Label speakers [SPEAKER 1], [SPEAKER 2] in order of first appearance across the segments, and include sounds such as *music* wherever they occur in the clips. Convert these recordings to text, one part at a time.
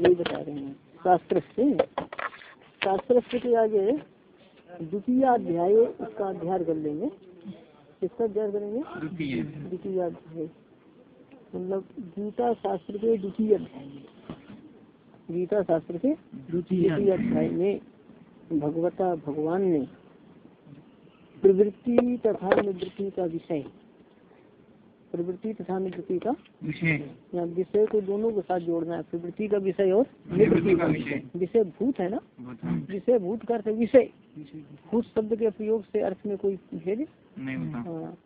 [SPEAKER 1] यही बता रहे हैं शास्त्र से शास्त्र के आगे द्वितीय अध्याय उसका अध्ययन कर लेंगे किसका अध्ययन करेंगे? द्वितीय। अध्याय मतलब गीता शास्त्र के द्वितीय अध्याय। में गीता शास्त्र के द्वितीय अध्याय में भगवता भगवान ने प्रवृत्ति तथा निवृत्ति का विषय। प्रवृत्ति तथा निवृत्ति का या विषय को दोनों के साथ जोड़ना है प्रवृत्ति का विषय और निवृत्ति का विषय। विषय। भूत है ना? विषय भूत का अर्थ विषय। भूत। शब्द के प्रयोग से अर्थ में कोई भेद? हाँ।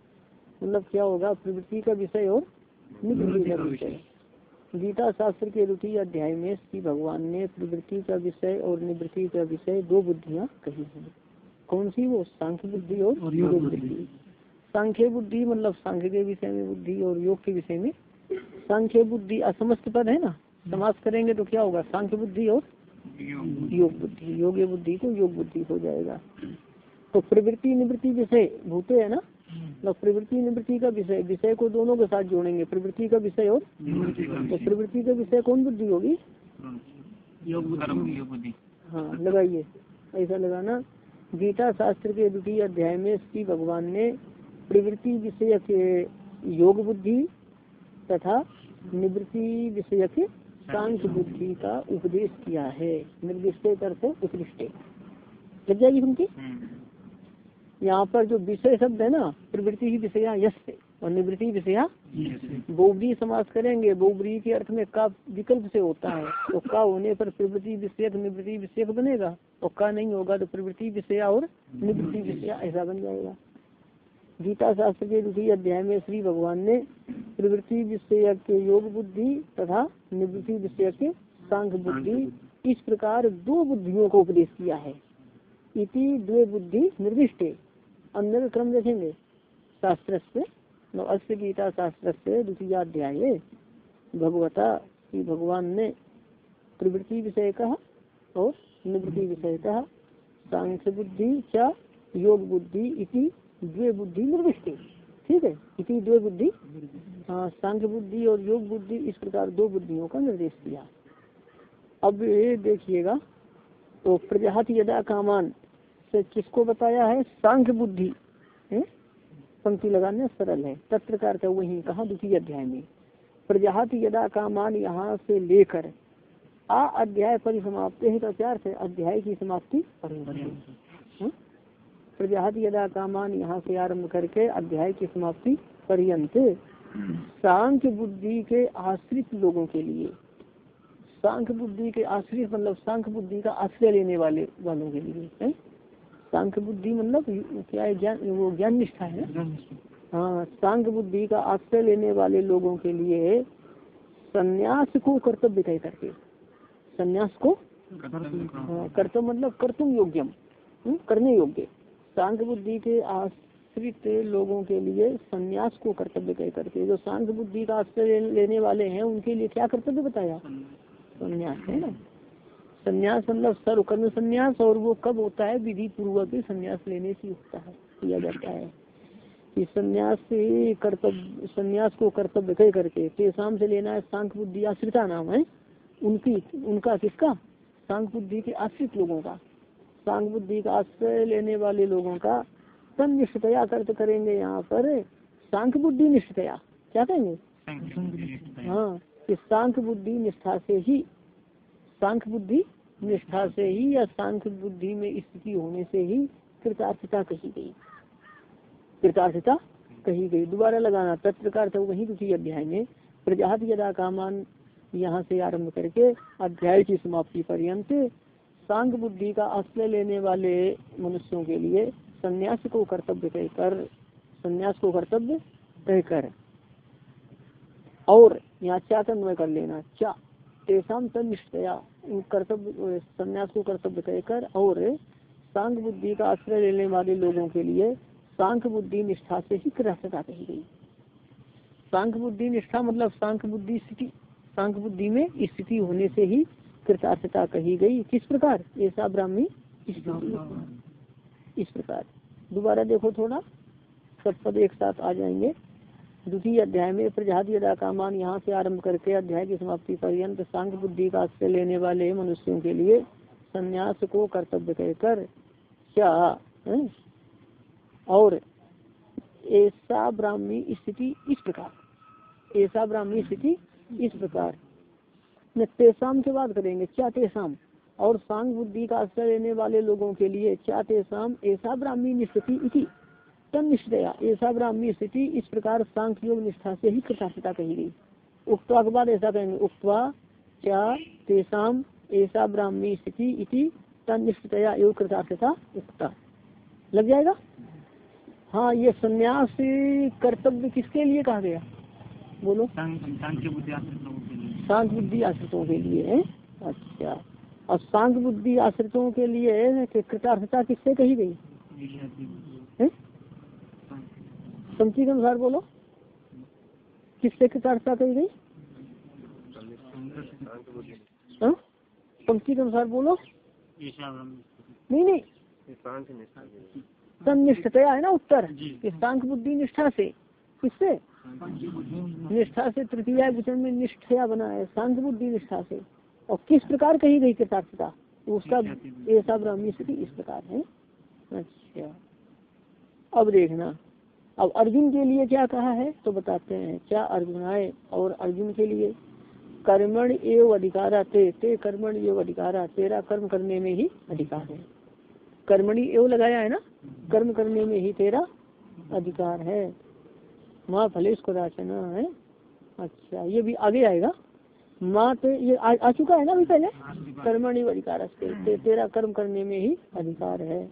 [SPEAKER 1] मतलब क्या होगा? प्रवृत्ति का विषय और निवृत्ति का विषय। गीता शास्त्र के द्वितीय अध्याय में श्री भगवान ने प्रवृत्ति का विषय और निवृत्ति का विषय दो बुद्धियाँ कही हैं। कौन सी? वो सांख्य बुद्धि और योग बुद्धि। सांख्य बुद्धि मतलब सांख्य के विषय में बुद्धि और योग के विषय में। सांख्य बुद्धि असमस्त पद है ना? समास करेंगे तो क्या होगा? सांख्य बुद्धि और योग बुद्धि। योग बुद्धि को योग बुद्धि हो जाएगा। तो प्रवृत्ति निवृत्ति विषय भूते है ना? मतलब प्रवृत्ति निवृत्ति का विषय विषय को दोनों के साथ जोड़ेंगे। प्रवृत्ति का विषय और तो प्रवृत्ति का विषय कौन बुद्धि होगी? हाँ लगाइए। ऐसा लगाना। गीता शास्त्र के द्वितीय अध्याय में श्री भगवान ने प्रवृत्ति विषय के योग बुद्धि तथा निवृत्ति विषय के सांख्य बुद्धि का उपदेश किया है। निर्दिष्टे अर्थ उत्कृष्ट। लग जाएगी उनकी? यहाँ पर जो विषय शब्द है ना प्रवृत्ति ही विषय यश और निवृत्ति विषया बोबरी समास करेंगे बोबरी के अर्थ में का विकल्प से होता है। तो का होने पर प्रवृत्ति विषयक निवृत्ति विषयक बनेगा। और का नहीं होगा तो प्रवृत्ति विषया और निवृत्ति विषया ऐसा बन जाएगा। गीता शास्त्र के द्वितीय अध्याय में श्री भगवान ने प्रवृत्ति विषय के योग बुद्धि तथा निवृत्ति विषय के सांख बुद्धि इस प्रकार दो बुद्धियों को उपदेश किया है। इति द्वे बुद्धि निर्दिष्ट। अंदर क्रम देखेंगे। शास्त्र से अस्य गीता शास्त्र से द्वितीय अध्याय। भगवता श्री भगवान ने प्रवृत्ति विषय कहा और निवृत्ति विषय कहा सांख्य बुद्धि क्या योग बुद्धि इति द्वे बुद्धि निर्दिष्ट ठीक है? इति द्वे बुद्धि हाँ सांख्य बुद्धि और योग बुद्धि इस प्रकार दो बुद्धियों का निर्देश दिया। अब ये देखिएगा तो प्रजात यदा कामान से किसको बताया है? सांख्य बुद्धि पंक्ति लगाने सरल है। तत्र का वही कहा द्वितीय अध्याय में? प्रजात यदा कामान यहाँ से लेकर आ अध्याय परिसमाप्त है का क्या है? अध्याय की समाप्ति प्रजात यदा कामान यहाँ से आरंभ करके अध्याय की समाप्ति पर्यंत सांख्य बुद्धि के आश्रित लोगों के लिए। सांख्य बुद्धि के आश्रित मतलब सांख्य बुद्धि का आश्रय लेने वाले वालों के लिए। है? सांख्य बुद्धि मतलब क्या है ज्ञान वो ज्ञान निष्ठा है हाँ सांख्य बुद्धि का आश्रय लेने वाले लोगों के लिए संन्यास को कर्तव्य तय करके। संन्यास को? हाँ, कर्तव्य मतलब कर्तुम योग्यम करने योग्य। सांख्य बुद्धि के आश्रित लोगों के लिए संन्यास को कर्तव्य कह करके जो सांख्य बुद्धि का आश्रय लेने वाले हैं उनके लिए क्या कर्तव्य बताया? संन्यास है ना? संन्यास मतलब सर्व कर्म संन्यास और वो कब होता है? विधि पूर्वक संन्यास लेने से होता है किया जाता है। कि संन्यास से कर्तव्य संन्यास को कर्तव्य कह करके पेशाम से लेना है सांख बुद्धि आश्रिता नाम है। उनकी उनका किसका? सांख बुद्धि के आश्रित लोगों का। सांख बुद्धि का आश्रय लेने वाले लोगों का तन निष्ठतया कर्त करेंगे यहाँ पर। सांख बुद्धि निष्ठतया क्या कहेंगे? हाँ कि सांख बुद्धि निष्ठा से ही सांख्य बुद्धि निष्ठा से ही या सांख्य बुद्धि में स्थिति होने से ही कृतार्थता कही गई। कृतार्थता कही गई। दोबारा लगाना तत्प्रकार था वही दूसरी अध्याय में प्रजात यदा कामान यहाँ से आरंभ करके अध्याय की समाप्ति पर्यंत सांख बुद्धि का आश्रय लेने वाले मनुष्यों के लिए संन्यास को कर्तव्य कहकर, संन्यास को कर्तव्य कहकर, और यहाँ चा तन्वय कर लेना, चा। तेसाम तनिष्ठया कर्तव्य संन्यास को कर्तव्य कहकर और सांख बुद्धि का आश्रय लेने वाले लोगों के लिए सांख बुद्धि निष्ठा से ही कृतता कही गई। सांख बुद्धि निष्ठा मतलब सांख बुद्धि स्थिति सांख बुद्धि में स्थिति होने से ही कृतार्थता कही गई। किस प्रकार? ऐसा ब्राह्मी। इस प्रकार। दोबारा देखो थोड़ा। सब पद एक साथ आ जाएँगे। द्वितीय अध्याय में, प्रजाति कामान यहाँ से आरंभ करके अध्याय की समाप्ति पर्यंत सांख बुद्धि का आश्रय लेने वाले मनुष्यों के लिए संन्यास को कर्तव्य कहकर क्या और ऐसा ब्राह्मी स्थिति इस प्रकार, ऐसा ब्राह्मी स्थिति इस प्रकार। तेसाम के बाद करेंगे, क्या तेसाम? और सांग बुद्धि का आश्रय लेने वाले लोगों के लिए क्या तेसाम? ऐसा ब्राह्मी स्थिति इति। तन निश्चया ऐसा ब्राह्मी स्थिति इस प्रकार सांख योग निष्ठा से ही कृतार्थता कही गई। उक्तवा के बाद ऐसा कहेंगे, उक्तवा क्या तेसाम ऐसा ब्राह्मी स्थिति इति तन निश्चया योग कृतार्थता उक्ता। लग जाएगा? हाँ ये संन्यास कर्तव्य किसके लिए कहा गया? बोलो। शांत बुद्धि आश्रितों के लिए है। अच्छा। और शांत बुद्धि आश्रितों के लिए कृतार्थता किससे कही गई? पंक्ति के अनुसार बोलो। किससे कृतार्थता कही गई? हाँ? पंक्ति के अनुसार बोलो। नहीं नहीं। तनिष्ठतया है ना उत्तर? सांख बुद्धि निष्ठा से। किससे? निष्ठा से तृतीय वचन में निष्ठया बना है। सांख बुद्धि निष्ठा से। और किस प्रकार कही गई कृतार्थता? उसका ऐसा ब्राह्मी स्थिति इस प्रकार है। अच्छा। अब देखना। अब अर्जुन के लिए क्या कहा है? तो बताते हैं क्या अर्जुन आए और अर्जुन के लिए? कर्मण एवं अधिकारा ते ते कर्मण एवं अधिकारा तेरा कर्म करने में ही अधिकार है। कर्मणी एवं लगाया है ना? कर्म करने में ही तेरा अधिकार है। माँ फलेश को राचना है। अच्छा ये भी आगे आएगा। माँ तो ये आ, आ चुका है ना अभी पहले? कर्मणि अधिकार ते, तेरा कर्म करने में ही अधिकार है।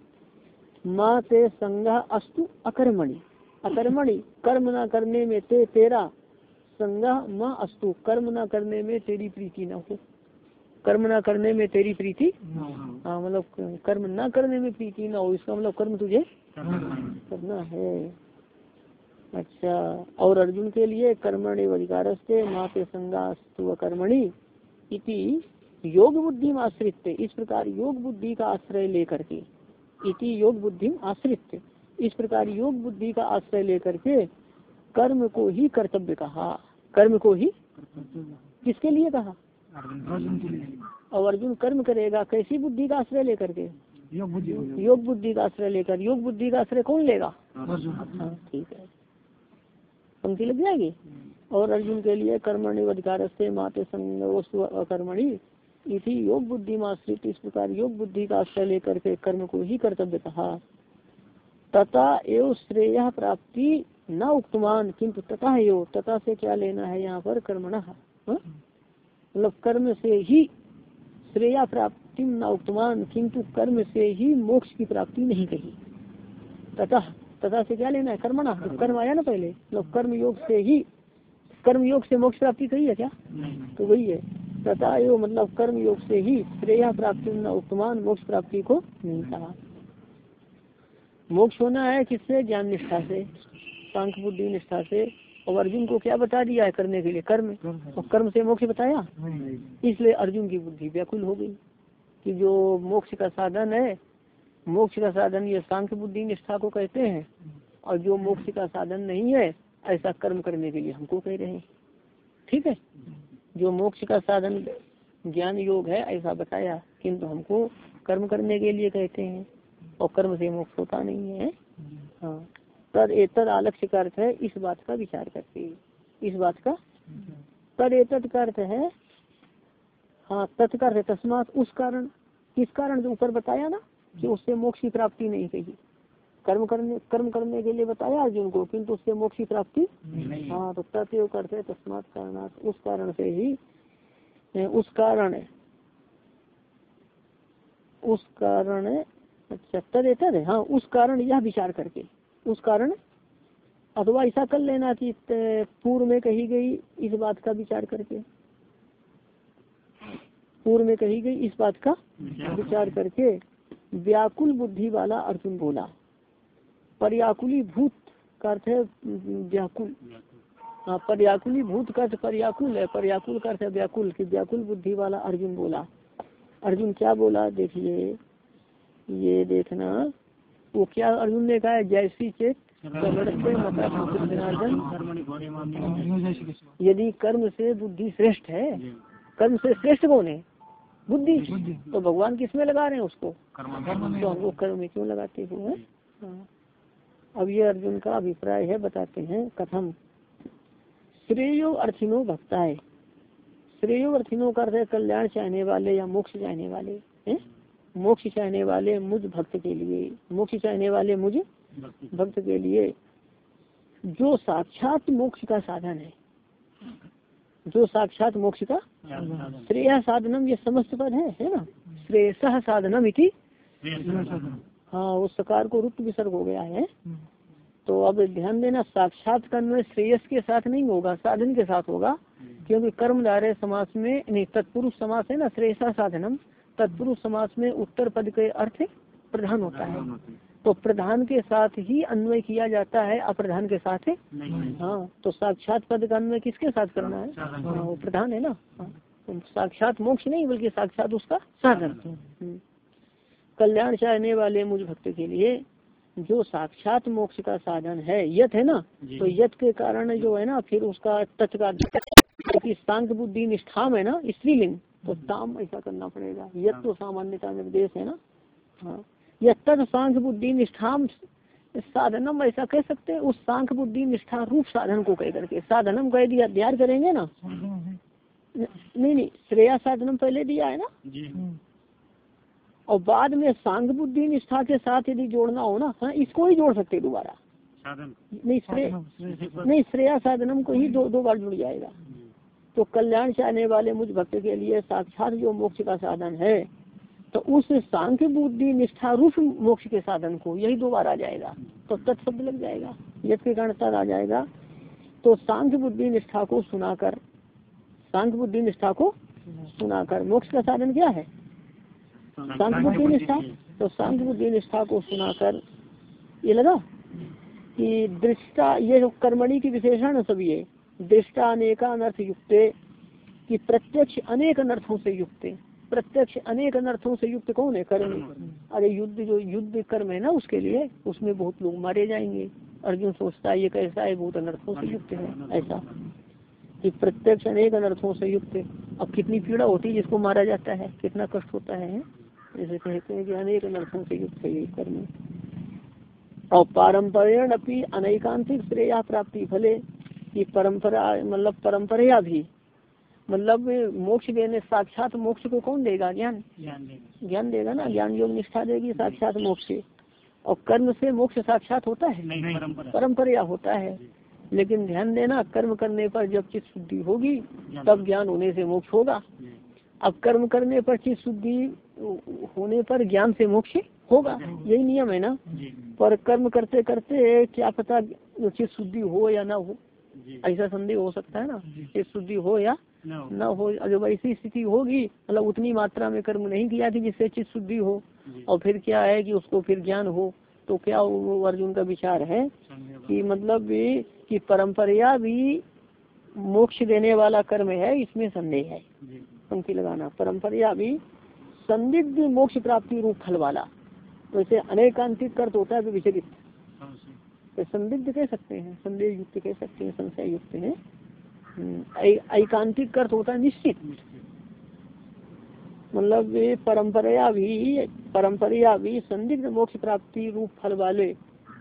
[SPEAKER 1] माँ ते संज्ञा अस्तु अकर्मणि। अकर्मणि कर्म न करने में ते तेरा संज्ञा माँ अस्तु। कर्म न करने में तेरी प्रीति न हो। कर्म न करने में तेरी प्रीति हाँ। मतलब कर्म न करने में प्रीति न हो इसका मतलब कर्म तुझे करना है। अच्छा और अर्जुन के लिए कर्मणि अधिकार से माँ के संगास्तु कर्मणि इति योग बुद्धि में आश्रित इस प्रकार योग बुद्धि का आश्रय लेकर के इति योग बुद्धि आश्रित इस प्रकार योग बुद्धि का आश्रय लेकर के कर्म को ही कर्तव्य कहा। कर्म को ही किसके लिए कहा? और अर्जुन कर्म करेगा, कैसी बुद्धि का आश्रय लेकर के? योग बुद्धि का आश्रय लेकर। योग बुद्धि का आश्रय कौन लेगा? ठीक है। पंक्ति लग जाएगी? और अर्जुन के लिए कर्मणि अधिकार से माते कर्मणि इसी योग बुद्धि माश्रित। इस प्रकार योग बुद्धि का आश्रय लेकर के कर्म को ही कर्तव्य कहा। तथा एवं श्रेय प्राप्ति न उक्तमान किंतु तथा एव तथा से क्या लेना है यहाँ पर कर्मण? मतलब कर्म से ही श्रेया प्राप्ति न उक्तमान किंतु कर्म से ही मोक्ष की प्राप्ति नहीं कही। तथा तथा से क्या लेना है? कर्मणा। कर्म। आया ना पहले? मतलब कर्म योग से ही कर्म योग से मोक्ष प्राप्ति कही है क्या? तो वही है। तथा एवं मतलब कर्म योग से ही श्रेया प्राप्ति न उक्तमान मोक्ष प्राप्ति को नहीं कहा। मोक्ष होना है किससे? ज्ञान निष्ठा से। सांख बुद्धि, निष्ठा से। और अर्जुन को क्या बता दिया है करने के लिए? कर्म। और कर्म से मोक्ष बताया? इसलिए अर्जुन की बुद्धि व्याकुल हो गई कि जो मोक्ष का साधन है, मोक्ष का साधन ये सांख्य बुद्धि, निष्ठा को कहते हैं। और जो मोक्ष का साधन नहीं है, ऐसा कर्म करने के लिए हमको कह रहे हैं। ठीक है? जो मोक्ष का साधन ज्ञान योग है, ऐसा बताया। किंतु हमको कर्म करने के लिए कहते हैं। और कर्म से मोक्ष होता नहीं है। हाँ। तद एतद आलक्ष्य का अर्थ है इस बात का विचार करके। इस बात का? तद एतद का अर्थ है हाँ तत्कर तस्मात उस कारण किस कारण जो ऊपर बताया ना कि उससे मोक्ष की प्राप्ति नहीं कही। कर्म करने कर्म करने के लिए बताया अर्जुन को किंतु उससे मोक्ष की प्राप्ति हाँ तो तत्व करते तस्मात कारण उस कारण से ही उस कारण उस कारण अच्छा तद है हाँ उस कारण यह विचार करके, उस कारण अथवा ऐसा कर लेना कि पूर्व में कही गई इस बात का विचार करके। पूर्व में कही गई इस बात का विचार करके, व्याकुल बुद्धि वाला अर्जुन बोला। पर्याकुली भूत का अर्थ है व्याकुल। हाँ पर्याकुली भूत का अर्थ पर्याकुल है। पर्याकुल का अर्थ है व्याकुल, की व्याकुल बुद्धि वाला अर्जुन बोला। अर्जुन क्या बोला, देखिए ये देखना। वो क्या अर्जुन ने कहा है? जैसी चेत यदि कर्म से बुद्धि श्रेष्ठ है कर्म से श्रेष्ठ कौन है? बुद्धि। तो भगवान किसमें लगा रहे हैं उसको? तो हमको कर्म में क्यों लगाते हुए हाँ। अब ये अर्जुन का अभिप्राय है बताते हैं कथम। श्रेयो अर्थिनो भक्ताय। श्रेयो अर्थिनो कर कल्याण चाहने वाले या मोक्ष चाहने वाले है? मोक्ष चाहने वाले मुझ भक्त के लिए, मोक्ष चाहने वाले मुझ भक्त के लिए, जो साक्षात मोक्ष का साधन है, जो साक्षात मोक्ष का श्रेय साधनम, ये समस्त पद है है ना? श्रेयस साधनम इति। हाँ उस सकार को रुक्त विसर्ग हो गया है। तो अब ध्यान देना, साक्षात कर्म श्रेयस के साथ नहीं होगा, साधन के साथ होगा, क्योंकि कर्मधारय समास में, नहीं, तत्पुरुष समास है ना, श्रेयसा साधनम। तत्पुरुष समास में उत्तर पद के अर्थ प्रधान होता है। तो प्रधान के साथ ही अन्वय किया जाता है अप्रधान के साथ? हाँ तो साक्षात पद का अन्वय किसके साथ करना है? हाँ वो प्रधान है ना? हाँ, तो साक्षात मोक्ष नहीं बल्कि साक्षात उसका साधन। हम्म। कल्याण चाहने वाले मुझ भक्त के लिए जो साक्षात मोक्ष का साधन है यथ है ना? तो यथ के कारण जो है ना फिर उसका तत्का क्योंकि शांत बुद्धि निष्ठाम है ना स्त्रीलिंग। तो ताम ऐसा करना पड़ेगा। यथ तो सामान्यता निर्देश है ना? हाँ। या तद सांख बुद्धि निष्ठाम साधनम ऐसा कह सकते हैं उस सांख बुद्धि निष्ठा रूप साधन को कह करके। साधनम कह दिया अध्ययन करेंगे ना? नहीं नहीं श्रेया साधनम पहले दिया है ना? और बाद में सांग बुद्धि निष्ठा के साथ यदि जोड़ना हो ना हाँ इसको ही जोड़ सकते दोबारा। नहीं श्रेय नहीं श्रेया साधनम को ही दो दो बार जुड़ जाएगा। तो कल्याण चाहने वाले मुझ भक्त के लिए साक्षात जो मोक्ष का साधन है तो उस सांख्य बुद्धि निष्ठा रूप मोक्ष के साधन को यही दो बार आ जाएगा तो तत्शब्द लग जाएगा, यद के कारण तद आ जाएगा। तो सांख्य बुद्धि निष्ठा को सुनाकर, सांख्य बुद्धि निष्ठा को सुनाकर मोक्ष का साधन क्या है? सांख्य बुद्धि निष्ठा। तो सांख्य बुद्धि निष्ठा को सुनाकर, ये लगा कि दृष्टा, ये जो कर्मणि की विशेषण सब ये दृष्टा अनेका अनर्थ युक्त कि प्रत्यक्ष अनेक अनर्थों से युक्त प्रत्यक्ष अनेक अनर्थों से युक्त कौन है? कर्म। अरे युद्ध जो युद्ध कर्म है ना, उसके लिए उसमें बहुत लोग मारे जाएँगे। अर्जुन सोचता है, ये कैसा है? बहुत अनर्थों से युक्त है। ऐसा। कि प्रत्यक्ष अनेक अनर्थों से युक्त अब कितनी पीड़ा होती है जिसको मारा जाता है? कितना कष्ट होता है जैसे कहते हैं कि अनेक अनर्थों से युक्त है ये कर्म। और पारंपरण अपनी अनेकांतिक श्रेया प्राप्ति भले की परंपरा मतलब परंपरा भी मतलब मोक्ष देने साक्षात मोक्ष को कौन देगा? ज्ञान। ज्ञान देगा। ना? ज्ञान योग निष्ठा देगी साक्षात मोक्ष। और कर्म से मोक्ष साक्षात होता है? परंपरा। होता है। लेकिन ध्यान देना कर्म करने पर जब चित्त शुद्धि होगी तब ज्ञान होने से मोक्ष होगा। अब कर्म करने पर चित्त शुद्धि होने पर ज्ञान से मोक्ष होगा। यही नियम है ना? पर कर्म करते करते क्या पता चित्त शुद्धि हो या ना हो। ऐसा संदेह हो सकता है ना चित्त शुद्धि हो या न हो। जब ऐसी स्थिति होगी मतलब उतनी मात्रा में कर्म नहीं किया कि जिससे चित्त शुद्धि हो और फिर क्या है कि उसको फिर ज्ञान हो तो क्या वो अर्जुन का विचार है कि मतलब कि परंपरा भी मोक्ष देने वाला कर्म है इसमें संदेह है। पंक्ति लगाना। परंपरा भी संदिग्ध मोक्ष प्राप्ति रूप फल वाला। तो इसे अनेकांतिक कर्त होता है विचलित। संदिग्ध कह सकते हैं, संदेह युक्त कह सकते हैं, संशय युक्त है। एकांतिक अर्थ होता है निश्चित। मतलब ये परंपरा भी परंपरा भी संदिग्ध मोक्ष प्राप्ति रूप फल वाले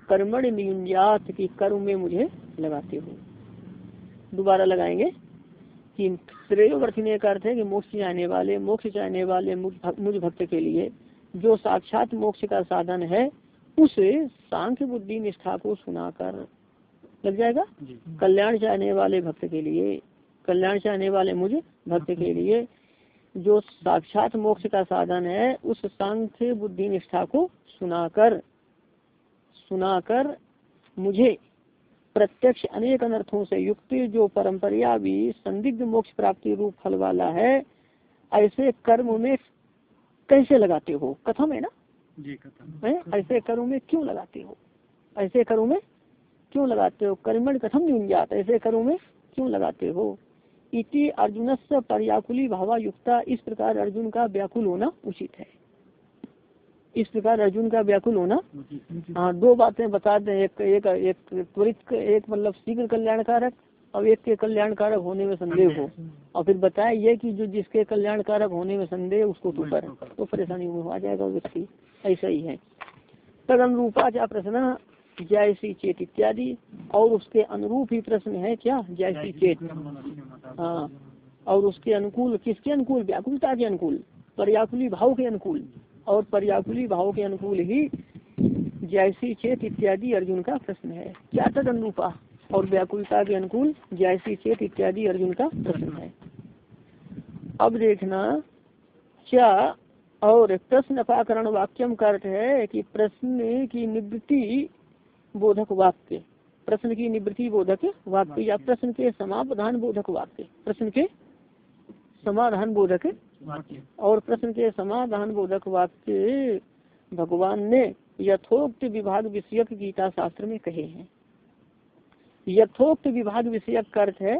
[SPEAKER 1] कर्मण नियुंजात की कर्म में मुझे लगाते हो। दोबारा लगाएँगे कि श्रेय का अर्थ है कि मोक्ष चाहने वाले, मोक्ष चाहने वाले मुझ भक्त के लिए जो साक्षात मोक्ष का साधन है उस सांख्य बुद्धि निष्ठा को सुनाकर लग जाएगा? कल्याण चाहने वाले भक्त के लिए कल्याण चाहने वाले मुझे भक्त के लिए जो साक्षात मोक्ष का साधन है उस सांख्य बुद्धि निष्ठा को सुनाकर सुनाकर मुझे प्रत्यक्ष अनेक अनर्थों से युक्त जो परंपरा भी संदिग्ध मोक्ष प्राप्ति रूप फल वाला है ऐसे कर्म में कैसे लगाते हो? कथम है ना? है? ऐसे कर्म में क्यों लगाते हो? ऐसे कर्म में क्यों लगाते हो? कर्मण कथम नहीं जाता ऐसे करो में क्यों लगाते हो? इति अर्जुन से पर्याकुली भावा युक्ता इस प्रकार अर्जुन का व्याकुल होना उचित है। इस प्रकार अर्जुन का व्याकुल होना हाँ दो बातें बता दें। एक एक एक त्वरित एक मतलब शीघ्र कल्याणकारक और एक के कल्याणकारक होने में संदेह हो। और फिर बताया ये कि जो जिसके कल्याणकारक होने में संदेह उसको तू कर। तो परेशानी में आ जाएगा व्यक्ति। ऐसा ही है। तद अनुरूपा क्या प्रश्न जैसी चेत इत्यादि और उसके अनुरूप ही प्रश्न है क्या? जैसी चेत। हाँ और उसके अनुकूल किसके अनुकूल? व्याकुलता के अनुकूल पर्याकुली भाव के अनुकूल और पर्याकुली भाव के अनुकूल ही जैसी चेत इत्यादि अर्जुन का प्रश्न है। क्या तद अनुरूपा और व्याकुलता के अनुकूल जैसी चेत इत्यादि अर्जुन का प्रश्न है। अब देखना क्या और प्रश्न अपाकरण वाक्यम का अर्थ है कि प्रश्न की निवृत्ति बोधक वाक्य प्रश्न की निवृत्ति बोधक वाक्य या प्रश्न के समाधान बोधक वाक्य प्रश्न के समाधान बोधक और प्रश्न के समाधान बोधक वाक्य भगवान ने यथोक्त विभाग विषयक गीता शास्त्र में कहे हैं। यथोक्त विभाग विषयक का अर्थ है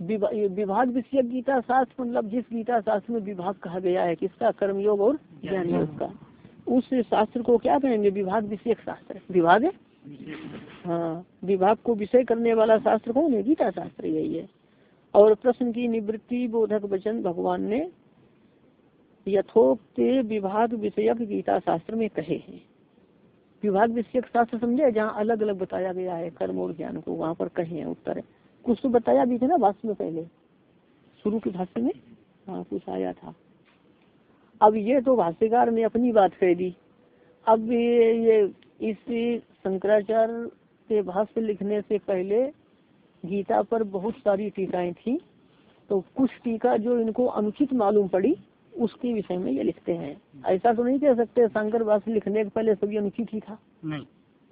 [SPEAKER 1] विभाग विषय गीता शास्त्र मतलब जिस गीता शास्त्र में विभाग कहा गया है किसका? कर्मयोग और ज्ञान योग का। उस शास्त्र को क्या कहेंगे? विभाग विषयक शास्त्र विभाग है? हाँ विभाग को विषय करने वाला शास्त्र कौन है? गीता शास्त्र यही है। और प्रश्न की निवृत्ति बोधक वचन भगवान ने यथोक्त विभाग विषयक गीता शास्त्र में कहे हैं। विभाग विषयक शास्त्र समझे? जहाँ अलग अलग बताया गया है कर्म और ज्ञान को वहाँ पर कहे हैं उत्तर। कुछ तो बताया भी थे ना भाष्य में पहले। शुरू के भाष्य में? हाँ कुछ आया था। अब ये तो भाष्यकार ने अपनी बात कह। दी अब ये, ये इस शंकराचार्य के भाष्य लिखने से पहले गीता पर बहुत सारी टीकाएँ थी। तो कुछ टीका जो इनको अनुचित मालूम पड़ी उसके विषय में ये लिखते हैं। ऐसा तो नहीं कह सकते शंकर भाष्य लिखने के पहले सभी अनुचित ही था। नहीं।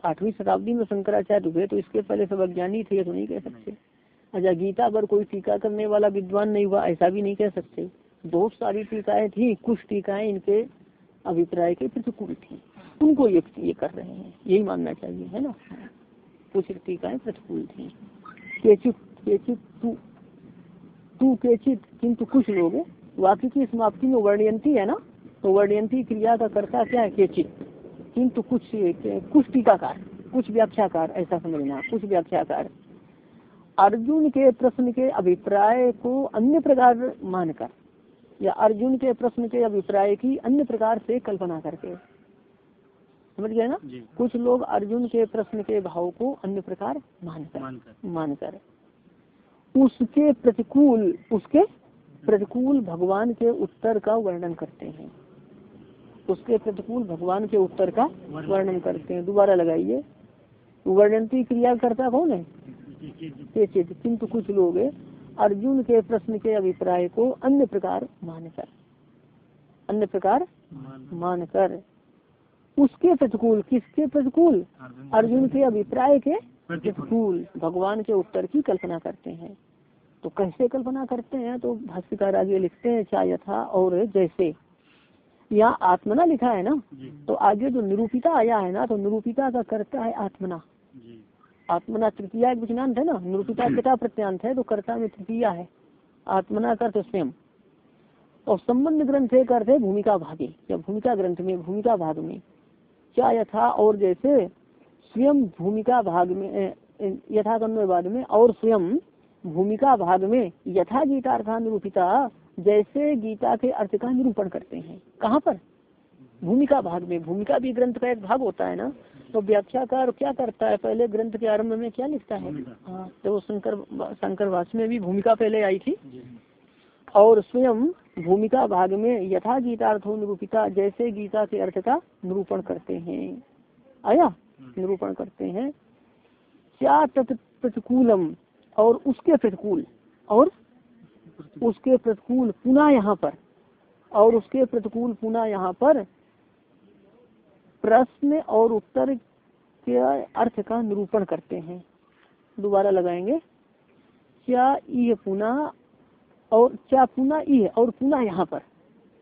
[SPEAKER 1] आठवीं शताब्दी में शंकराचार्य हुए तो इसके पहले सब अज्ञानी थे ये तो नहीं कह सकते। अच्छा गीता पर कोई टीका करने वाला विद्वान नहीं हुआ, ऐसा भी नहीं कह सकते। बहुत सारी टीकाएँ थी, कुछ टीकाएँ इनके अभिप्राय के प्रतिकूल थी। उनको ये ये कर रहे हैं, यही मानना चाहिए, है ना? कुछ टीकाएँ प्रतिकूल थी। तू तू केचित, किंतु कुछ लोग, वाक्य की समाप्ति में वर्णयंती है ना? तो वर्णयंती क्रिया का कर्ता क्या है? केचित। किंतु कुछ कुछ टीकाकार, कुछ व्याख्याकार, ऐसा समझना, कुछ व्याख्याकार। अर्जुन के प्रश्न के अभिप्राय को अन्य प्रकार मानकर या अर्जुन के प्रश्न के अभिप्राय की अन्य प्रकार से कल्पना करके। समझ गए ना? कुछ लोग अर्जुन के प्रश्न के भाव को अन्य प्रकार मानकर मानकर, मानकर। उसके प्रतिकूल उसके प्रतिकूल भगवान के उत्तर का वर्णन करते हैं। उसके प्रतिकूल भगवान के उत्तर का वर्णन करते हैं। दोबारा लगाइए। वर्णनती क्रिया करता कौन है? किंतु कुछ लोग अर्जुन के प्रश्न के अभिप्राय को अन्य प्रकार मानकर अन्य प्रकार मानकर। उसके प्रतिकूल किसके प्रतिकूल? अर्जुन के अभिप्राय के प्रतिकूल। भगवान के उत्तर की कल्पना करते हैं। तो कैसे कल्पना करते हैं? तो भाष्यकार आगे लिखते हैं चाहे यथा और जैसे। यहाँ आत्मना लिखा है ना? तो आगे जो निरूपिता आया है ना तो निरूपिता का करता है आत्मना। आत्मना तृतीया एक विज्ञान है ना? निरूपिता पिता प्रत्यांत है तो कर्ता में तृतीया है। आत्मना कर्त स्वयं। और संबंध ग्रंथ एक अर्थ है भूमिका भागी। या भूमिका ग्रंथ में भूमिका भाग में। क्या यथा और जैसे स्वयं भूमिका भाग में यथा बाद में और स्वयं भूमिका भाग में यथा गीता निरूपिता जैसे गीता के अर्थ का निरूपण करते हैं। कहाँ पर? भूमिका भाग में भूमिका भी ग्रंथ का एक भाग होता है ना? तो व्याख्याकार क्या करता है? पहले ग्रंथ के आरंभ में क्या लिखता है? हाँ तो शंकर शंकर भाष में भी भूमिका पहले आई थी। और स्वयं भूमिका भाग में यथा गीतार्थो निरूपिता जैसे गीता के अर्थ का निरूपण करते हैं। आया? निरूपण करते हैं। क्या प्रतिकूलम और उसके प्रतिकूल? और उसके प्रतिकूल पुनः यहाँ पर। और उसके प्रतिकूल पुनः यहाँ पर प्रश्न और उत्तर के अर्थ का निरूपण करते हैं। दोबारा लगाएँगे। क्या ये पुनः और क्या पुनः ये और पुनः यहाँ पर?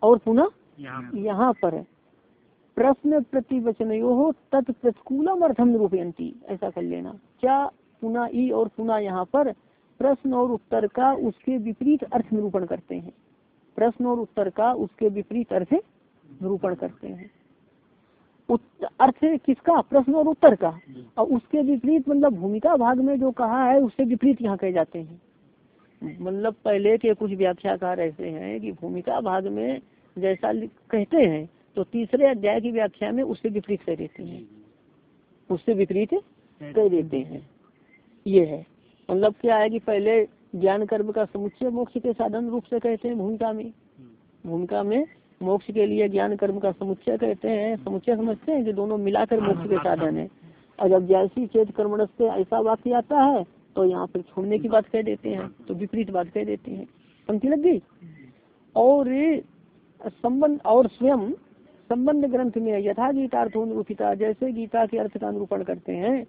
[SPEAKER 1] और पुनः यहाँ पर। प्रश्न प्रतिवचन हो तत्प्रतिकूलम अर्थम निरूपयंती ऐसा कर लेना। क्या पुनः ई और पुनः यहाँ पर प्रश्न और उत्तर का उसके विपरीत अर्थ निरूपण करते हैं? प्रश्न और उत्तर का उसके विपरीत अर्थ निरूपण करते हैं। अर्थ किसका? प्रश्न और उत्तर का। और उसके विपरीत मतलब भूमिका भाग में जो कहा है, उससे विपरीत यहाँ कहे जाते हैं। मतलब पहले के कुछ व्याख्याकार ऐसे हैं कि भूमिका भाग में जैसा कहते हैं तो तीसरे अध्याय की व्याख्या में उससे विपरीत कह देते हैं। उससे विपरीत कह देते हैं। ये है। मतलब क्या है कि पहले ज्ञान कर्म का समुच्चय मोक्ष के साधन रूप से कहते हैं भूमिका में। भूमिका में मोक्ष के लिए ज्ञान कर्म का समुच्चय कहते हैं समुच्चय समझते हैं कि दोनों मिलाकर मोक्ष के साधन है। और जब जैसी चेत कर्म से ऐसा वाक्य आता है तो यहाँ पर छोड़ने की बात कह देते हैं तो विपरीत बात कह देते हैं। पंक्ति लग गई? और संबंध और स्वयं संबंध ग्रंथ में यथा गीतार्थ अनुरूपिता जैसे गीता के अर्थ का अनुरूपण करते हैं।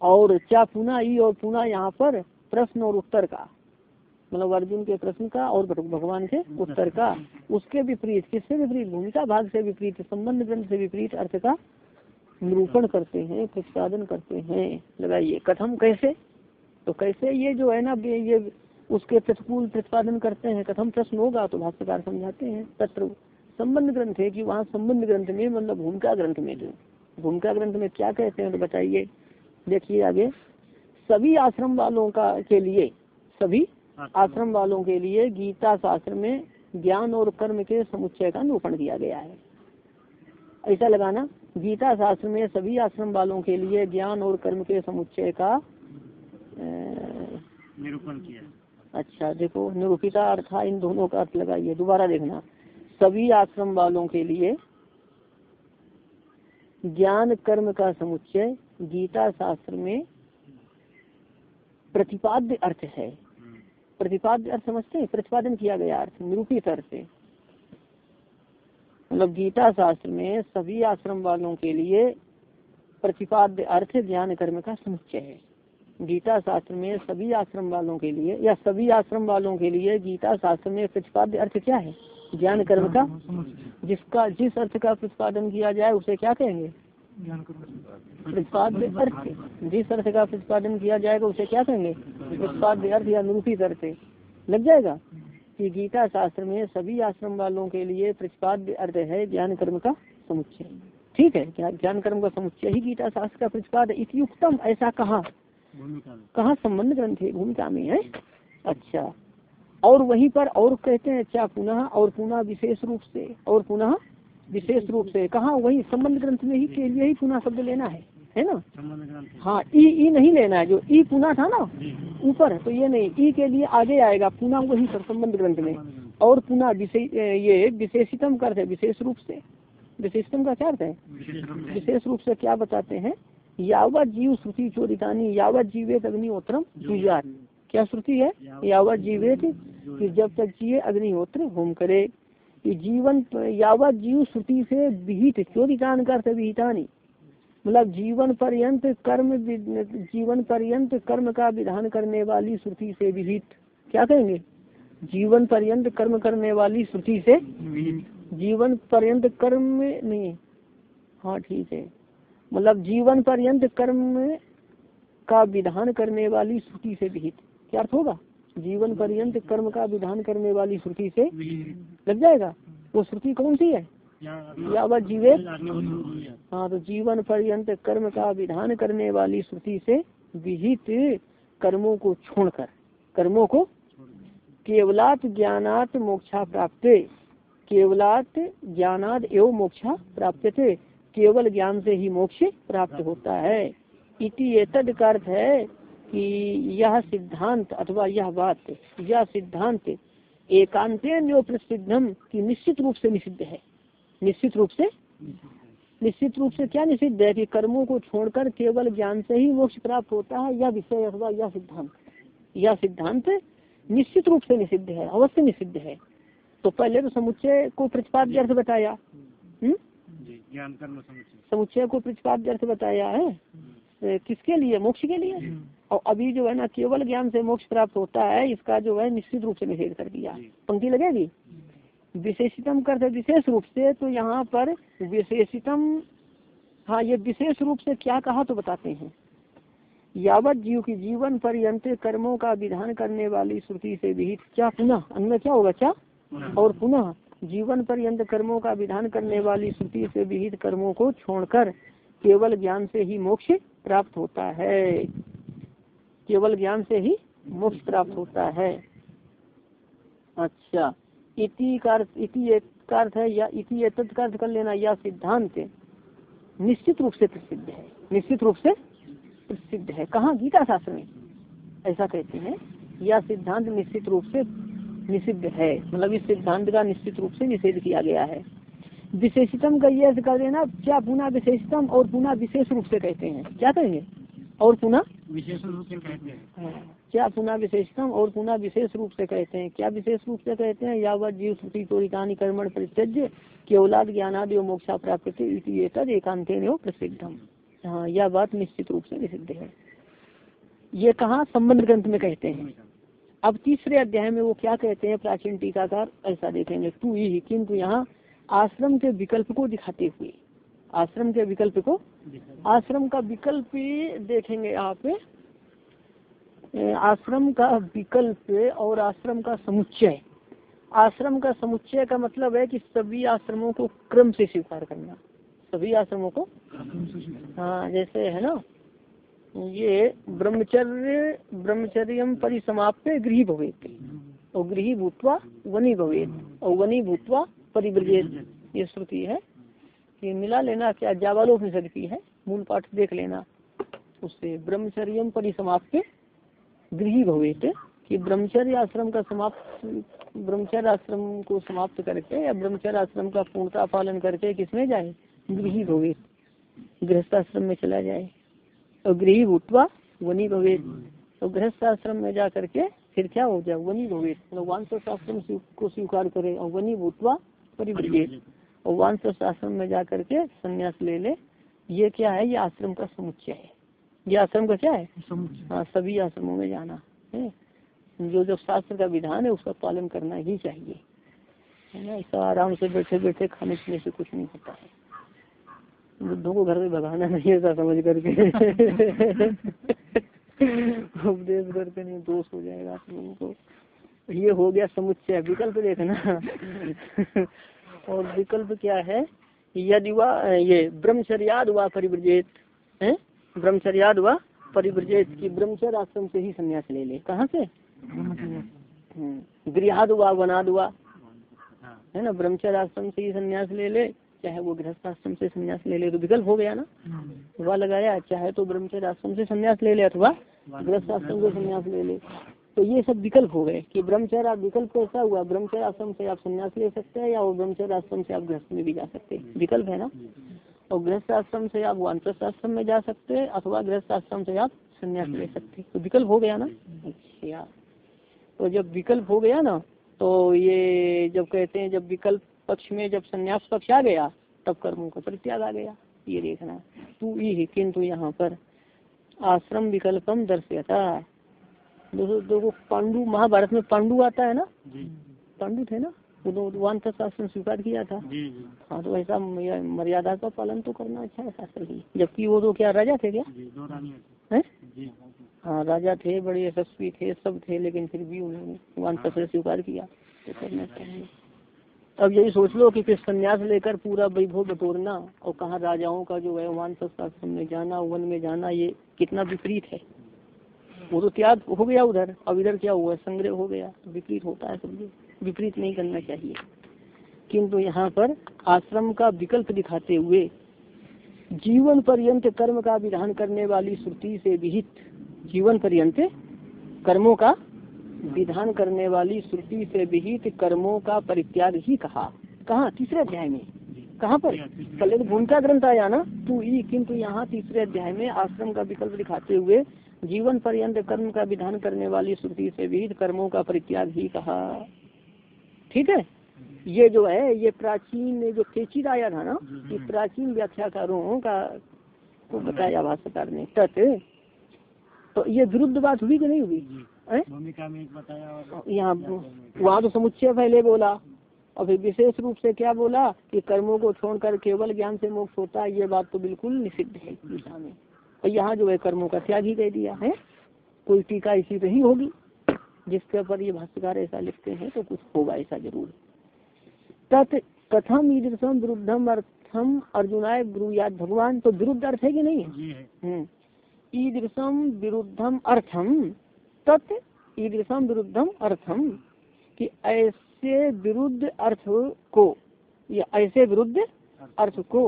[SPEAKER 1] और क्या पुनः ई और पुनः यहाँ पर प्रश्न और उत्तर का? मतलब अर्जुन के प्रश्न का और भगवान के उत्तर का। उसके विपरीत, किससे विपरीत? भूमिका भाग से विपरीत, संबंध ग्रंथ से विपरीत अर्थ का निरूपण करते हैं, प्रतिपादन करते हैं। लगाइए, कथम कैसे? तो कैसे ये जो है ना ये उसके प्रतिकूल प्रतिपादन करते हैं, कथम प्रश्न होगा तो भाष्यकार समझाते हैं। तत्र संबंध ग्रंथ है कि वहाँ संबंध ग्रंथ में मतलब भूमिका ग्रंथ में जो, भूमिका ग्रंथ में क्या कहते हैं तो बताइए। देखिए आगे, सभी आश्रम वालों का के लिए, सभी आश्रम वालों के लिए गीता शास्त्र में ज्ञान और कर्म के समुच्चय का निरूपण किया गया है। ऐसा लगाना गीता शास्त्र में सभी आश्रम वालों के लिए ज्ञान और कर्म के समुच्चय का
[SPEAKER 2] निरूपण किया।
[SPEAKER 1] अच्छा देखो निरूपिता अर्थ इन दोनों का अर्थ लगाइए दोबारा देखना। सभी आश्रम वालों के लिए ज्ञान कर्म का समुच्चय गीता शास्त्र में प्रतिपाद्य अर्थ है। प्रतिपाद्य अर्थ समझते हैं? प्रतिपादन किया गया अर्थ निरूपित अर्थ मतलब गीता शास्त्र में सभी आश्रम वालों के लिए प्रतिपाद्य अर्थ ज्ञान कर्म का समुच्चय है। गीता शास्त्र में सभी आश्रम वालों के लिए या सभी आश्रम वालों के लिए गीता शास्त्र में प्रतिपाद्य अर्थ क्या है? ज्ञान कर्म का जिसका जिस अर्थ का प्रतिपादन किया जाए उसे क्या कहेंगे? प्रतिपाद्य अर्थ जिस अर्थ का प्रतिपादन किया जाएगा उसे क्या कहेंगे? प्रतिपाद्य अर्थ या निरूपित अर्थ लग जाएगा? कि गीता शास्त्र में सभी आश्रम वालों के लिए प्रतिपाद्य अर्थ है ज्ञान कर्म का समुच्चय। ठीक है क्या ज्ञान कर्म का समुच्चय ही गीता शास्त्र का प्रतिपाद इतयुक्तम ऐसा कहा? कहा संबंध ग्रंथ है भूमिका में है? अच्छा। और वहीं पर और कहते हैं अच्छा पुनः और पुनः विशेष रूप से और पुनः विशेष रूप से। कहा? वही संबंध ग्रंथ में ही के लिए ही पुनः शब्द लेना है। है ना? हाँ ई ई नहीं लेना है। जो ई पुनः था ना ऊपर तो ये नहीं। ई के लिए आगे आएगा पुनः वही पर संबंध ग्रंथ में। और पुनः ये विशेषितम कर है विशेष रूप से। विशेषतम का क्या अर्थ है? विशेष रूप से। क्या बताते हैं? यावत जीव श्रुति चोरितानी यावत जीवित अग्निहोत्रम जुजात क्या श्रुति है? यावत जीवित जब तक जिये अग्निहोत्र होम करे। कि जीवन यावत जीव श्रुति से विहित चोरितान का अर्थ विहितानी। मतलब जीवन पर्यंत कर्म जीवन पर्यंत कर्म का विधान करने वाली श्रुति से विहित। क्या कहेंगे? जीवन पर्यंत कर्म करने वाली श्रुति से जीवन पर्यंत कर्म में नहीं। हाँ ठीक है। मतलब जीवन पर्यंत कर्म का विधान करने वाली श्रुति से विहित। क्या अर्थ होगा? जीवन पर्यंत कर्म का विधान करने वाली श्रुति से लग जाएगा? वो श्रुति कौन सी है? या वह जीवे? हाँ तो जीवन पर्यंत कर्म का विधान करने वाली श्रुति से विहित कर्मों को छोड़कर कर्मों को केवलात ज्ञानात मोक्षा प्राप्त केवलात ज्ञानात एवं मोक्षा प्राप्त थे। केवल ज्ञान से ही मोक्ष प्राप्त होता है। इति का अर्थ है कि यह सिद्धांत अथवा यह बात यह सिद्धांत एकांत प्रसिद्धम की निश्चित रूप से निषिद्ध है। निश्चित रूप से? निश्चित रूप से क्या निषिद्ध है कि कर्मों को छोड़कर केवल ज्ञान से ही मोक्ष प्राप्त होता है? यह विषय अथवा यह सिद्धांत। यह सिद्धांत निश्चित रूप से निषिद्ध है अवश्य निषिद्ध है। तो पहले तो समुच्चय को प्रतिपाद्य अर्थ बताया। हम्म? समुच्चय। को प्रतिपाद्य अर्थ बताया है। हम्म। किसके लिए? मोक्ष के लिए। और अभी जो है ना केवल ज्ञान से मोक्ष प्राप्त होता है इसका जो है निश्चित रूप से निषेध कर दिया। पंक्ति लगेगी? विशेषितम करते विशेष रूप से तो यहाँ पर विशेषितम हाँ ये विशेष रूप से क्या कहा तो बताते हैं। यावत जीव की जीवन पर्यंत कर्मों का विधान करने वाली श्रुति से विहित क्या पुनः अन्य क्या होगा क्या? और पुनः जीवन पर्यंत कर्मों का विधान करने वाली श्रुति से विहित कर्मों को छोड़कर केवल ज्ञान से ही मोक्ष प्राप्त होता है। केवल ज्ञान से ही मोक्ष प्राप्त होता है। अच्छा। इति इति अर्थ है या इति अर्थ कर लेना या सिद्धांत निश्चित रूप से प्रसिद्ध है। निश्चित रूप से प्रसिद्ध है। कहाँ? गीता शास्त्र में। ऐसा कहते हैं, या सिद्धांत निश्चित रूप से निषिद्ध है। मतलब इस सिद्धांत का निश्चित रूप से निषेध किया गया है। विशेषतम का ये कर देना, क्या पुनः विशेषतम और पुनः विशेष रूप से कहते हैं? क्या कहेंगे? और पुनः
[SPEAKER 2] विशेष रूप से कहते हैं।
[SPEAKER 1] हाँ, क्या पुनः विशेषतम और पुनः विशेष रूप से कहते हैं? क्या विशेष रूप से कहते हैं? या वह जीव श्रुति चोरिकानी कर्मण परित्यज्य केवलाद ज्ञानादि मोक्षा प्राप्त एकांत प्रसिद्धम। हाँ यह बात निश्चित रूप से निषिद्ध है। ये कहा संबंध ग्रंथ में कहते हैं? अब तीसरे अध्याय में वो क्या कहते हैं प्राचीन टीकाकार? ऐसा देखेंगे। तू ही किंतु यहाँ आश्रम के विकल्प को दिखाते हुए। आश्रम के विकल्प को? आश्रम का विकल्प देखेंगे आप आश्रम का विकल्प और आश्रम का समुच्चय। आश्रम का समुच्चय का मतलब है कि सभी आश्रमों को क्रम से स्वीकार करना। सभी आश्रमों को? हाँ जैसे है ना? ये ब्रह्मचर्य ब्रह्मचर्य परिसमाप्त गृह भवेत। और गृह भूतवा वनी भवेत। और वनी भूतवा परिव्रजेत। ये श्रुति है। कि मिला लेना क्या जावालोपनिषद की है? मूल पाठ देख लेना। उससे ब्रह्मचर्य परिसमाप्त गृह भवेत। कि ब्रह्मचर्य आश्रम का समाप्त, ब्रह्मचर्य आश्रम को समाप्त करके या ब्रह्मचर्य आश्रम का पूर्णता पालन करके किसमें जाए? गृह भवेत। गृहस्थाश्रम में चला जाए। और गृह भूतवा वनी भवेद तो गृहस्थ आश्रम में जा करके फिर क्या हो जाए? वनी भवेद मतलब वांस आश्रम को स्वीकार करे और वनी भूतवा परिवृत और वांस आश्रम में जा करके संन्यास ले ले। ये क्या है? ये आश्रम का समुच्चय है। ये आश्रम का क्या है? हाँ सभी आश्रमों में जाना है। जो जो शास्त्र का विधान है उसका पालन करना ही चाहिए। है ना? ऐसा आराम से बैठे बैठे खाने पीने से कुछ नहीं होता है। बुद्धों को घर में भगाना नहीं ऐसा समझ करके। उपदेश करके नहीं दोष हो जाएगा आप लोगों को। ये हो गया समुच्चय। विकल्प देखना। और विकल्प क्या है? यदि वह ये ब्रह्मचर्याद व परिव्रजेत है? ब्रह्मचर्याद व परिव्रजेत की ब्रह्मचर्य आश्रम से ही संन्यास ले ले। कहाँ से? हम्म। गृहाद व वनाद हाँ। है ना? ब्रह्मचर्य आश्रम से ही संन्यास ले ले चाहे वो गृहस्थ आश्रम से संन्यास ले ले तो विकल्प हो गया ना? हम्म। वह लगाया चाहे तो ब्रह्मचर्य आश्रम से संन्यास ले ले अथवा गृहस्थ आश्रम से संन्यास ले ले। तो ये सब विकल्प हो गए कि ब्रह्मचर्य विकल्प कैसा हुआ, ब्रह्मचर्य आश्रम से आप संन्यास ले सकते हैं या वो ब्रह्मचर्य आश्रम से आप गृहस्थ में भी जा सकते हैं। विकल्प है ना? और गृहस्थ आश्रम से आप वानप्रस्थ आश्रम में जा सकते हैं अथवा गृहस्थ आश्रम से आप संन्यास ले सकते तो विकल्प हो गया ना? अच्छा। तो जब विकल्प हो गया ना तो ये जब कहते हैं, जब विकल्प पक्ष में जब संन्यास पक्ष आ गया, तब कर्मों का परित्याग आ गया। ये देखना। तू ही किंतु यहाँ पर आश्रम विकल्पम दर्शयता। देखो देखो पांडु महाभारत में पांडु आता है ना? पांडु थे ना? वो तो शास्त्र स्वीकार किया था। हाँ तो ऐसा मर्यादा का पालन तो करना अच्छा है शास्त्र ही जबकि वो तो क्या राजा थे क्या? है? हाँ राजा थे बड़े यशस्वी थे सब थे लेकिन फिर भी उन्होंने वानप्रस्थ स्वीकार किया। तो करना चाहिए अब यही सोच लो कि फिर संन्यास लेकर पूरा वैभव बटोरना और कहा राजाओं का जो है मान शास्त्र में जाना वन में जाना ये कितना विपरीत है। वो तो त्याग हो गया उधर, अब इधर क्या हुआ? संग्रह हो गया, विपरीत होता है सब विपरीत नहीं करना चाहिए। किंतु यहाँ पर आश्रम का विकल्प दिखाते हुए, जीवन पर्यंत कर्म का विधान करने वाली श्रुति से विहित, जीवन पर्यंत कर्मों का विधान करने वाली श्रुति से विहित कर्मों का परित्याग ही कहा। कहा? तीसरे अध्याय में। कहाँ पर? पहले तो भूमिका ग्रंथ आया ना तू ही किंतु यहाँ तीसरे अध्याय में आश्रम का विकल्प दिखाते हुए जीवन पर्यंत कर्म का विधान करने वाली श्रुति से विहित कर्मों का परित्याग ही कहा। ठीक है? ये जो है ये प्राचीन जो केचित आया था ना कि प्राचीन व्याख्याकारों का को बताया भाष्यकार ने तत् तो ये विरुद्ध बात हुई कि नहीं हुई? बताया यहाँ वहाँ तो समुच्चय पहले बोला और फिर विशेष रूप से क्या बोला कि कर्मों को छोड़कर केवल ज्ञान से मोक्ष होता है ये बात तो बिल्कुल निषिद्ध है गीता में। और यहाँ जो है कर्मों का त्याग ही दे दिया है। कोई टीका इसी पे ही होगी। जिसके ऊपर ये भाष्यकार ऐसा लिखते हैं तो कुछ होगा ऐसा ज़रूर। तत् कथम ईदृशम विरुद्धम अर्थम अर्जुनाय ब्रूयात भगवान। तो विरुद्ध अर्थ है कि नहीं? हम्म। ईदृशम विरुद्धम अर्थम तत् ईदृशम विरुद्धम अर्थम कि ऐसे विरुद्ध अर्थ को या ऐसे विरुद्ध अर्थ को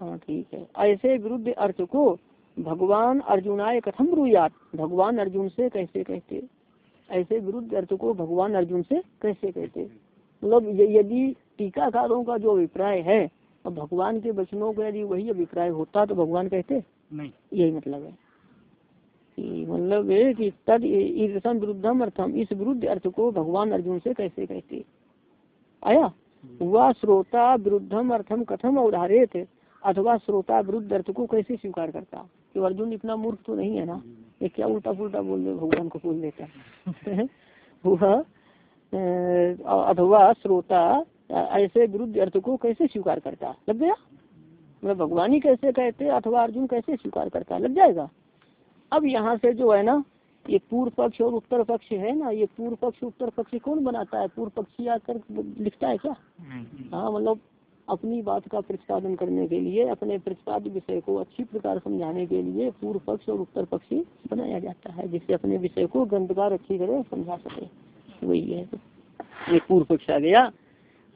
[SPEAKER 1] हाँ ठीक है। ऐसे विरुद्ध अर्थ को भगवान अर्जुनाय कथम ब्रूयात। भगवान अर्जुन से कैसे कहते? ऐसे विरुद्ध अर्थ को भगवान अर्जुन से कैसे कहते? मतलब यदि टीकाकारों का जो अभिप्राय है और भगवान के वचनों का यदि वही अभिप्राय होता तो भगवान कहते?
[SPEAKER 2] नहीं।
[SPEAKER 1] यही मतलब है। मतलब है कि तद ईदृशम विरुद्धम अर्थम। इस विरुद्ध अर्थ को भगवान अर्जुन से कैसे कहते? आया? वह श्रोता विरुद्धम अर्थम कथम अवधारित अथवा श्रोता विरुद्ध अर्थ को कैसे स्वीकार करता? कि अर्जुन इतना मूर्ख तो नहीं है ना? ये क्या उल्टा पुल्टा बोल दे भगवान को बोल देता है? *laughs* वह अथवा श्रोता ऐसे विरुद्ध अर्थ को कैसे स्वीकार करता? लग गया? मतलब भगवान ही कैसे कहते अथवा अर्जुन कैसे स्वीकार करता? लग जाएगा। अब यहाँ से जो है ना ये पूर्व पक्ष और उत्तर पक्ष है ना ये पूर्व पक्ष उत्तर पक्ष कौन बनाता है? पूर्व पक्षी आकर लिखता है क्या? हाँ मतलब अपनी बात का प्रतिपादन करने के लिए, अपने प्रतिपाद्य विषय को अच्छी प्रकार समझाने के लिए पूर्व पक्ष और उत्तर पक्षी बनाया जाता है, जिससे अपने विषय को ग्रंथकार अच्छी तरह समझा सके। वही है। ये पूर्व पक्ष आ गया।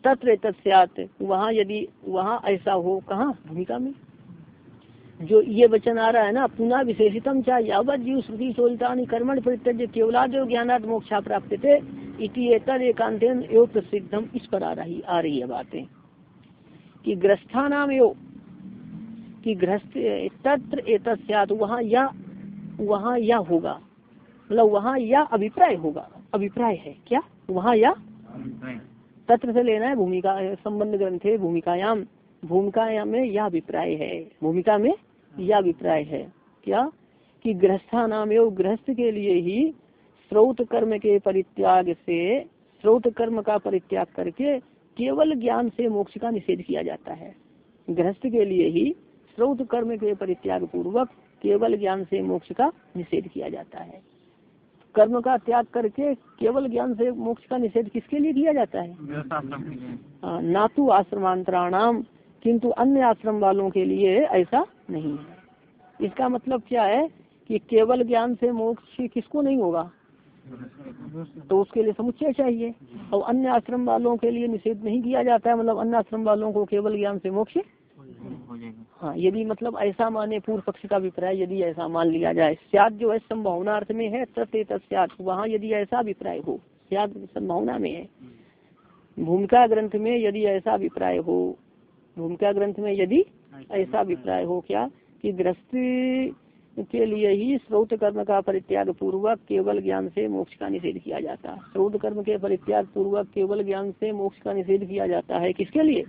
[SPEAKER 1] तत्र तत्स्यात वहाँ यदि, वहाँ ऐसा हो, कहाँ? भूमिका में। जो ये वचन आ रहा है ना, पुनः विशेषितम चाह यावत जीव श्रुति चोलिता कर्मण परित्यज केवलादेव ज्ञानाद मोक्षा प्राप्त थे इति एकांत एवं प्रसिद्धम इस पर आ रही आ रही है बातें। कि ग्रस्था नाम यो कि ग्रस्त तत्र एतस्यात वहाँ या वहाँ या होगा। मतलब वहाँ या अभिप्राय होगा। अभिप्राय है क्या? वहाँ या? तत्र से लेना है भूमिका संबंध ग्रंथ है भूमिकायाम भूमिका में यह अभिप्राय है। भूमिका में यह अभिप्राय है। क्या? कि गृहस्था नाम एवं गृहस्थ के लिए ही स्रोत कर्म के परित्याग से स्रोत कर्म का परित्याग करके केवल ज्ञान से मोक्ष का निषेध किया जाता है। गृहस्थ के लिए ही स्रोत कर्म के परित्याग पूर्वक केवल ज्ञान से मोक्ष का निषेध किया जाता है। कर्म का त्याग करके केवल ज्ञान से मोक्ष का निषेध किसके लिए किया जाता है? हाँ, ना तो आश्रमांतराणाम किंतु अन्य आश्रम वालों के लिए ऐसा नहीं है। इसका मतलब क्या है कि केवल ज्ञान से मोक्ष किसको नहीं होगा? तो उसके लिए समुच्चय चाहिए। और अन्य आश्रम वालों के लिए निषेध नहीं किया जाता है मतलब अन्य आश्रम वालों को केवल ज्ञान से मोक्ष हाँ यदि मतलब ऐसा माने पूर्व पक्ष का अभिप्राय, यदि ऐसा मान लिया जाए। स्याद जो है संभावना अर्थ में है तत्व तत्स्यात वहाँ यदि ऐसा अभिप्राय हो, स्याद संभावना में है। भूमिका ग्रंथ में यदि ऐसा अभिप्राय हो, भूमिका ग्रंथ में यदि ऐसा अभिप्राय हो क्या, कि गृहस्थी के लिए ही स्रोत कर्म का परित्याग पूर्वक केवल ज्ञान से मोक्ष का निषेध किया जाता है। स्रोत कर्म के परित्याग पूर्वक केवल ज्ञान से मोक्ष का निषेध किया जाता है। किसके लिए?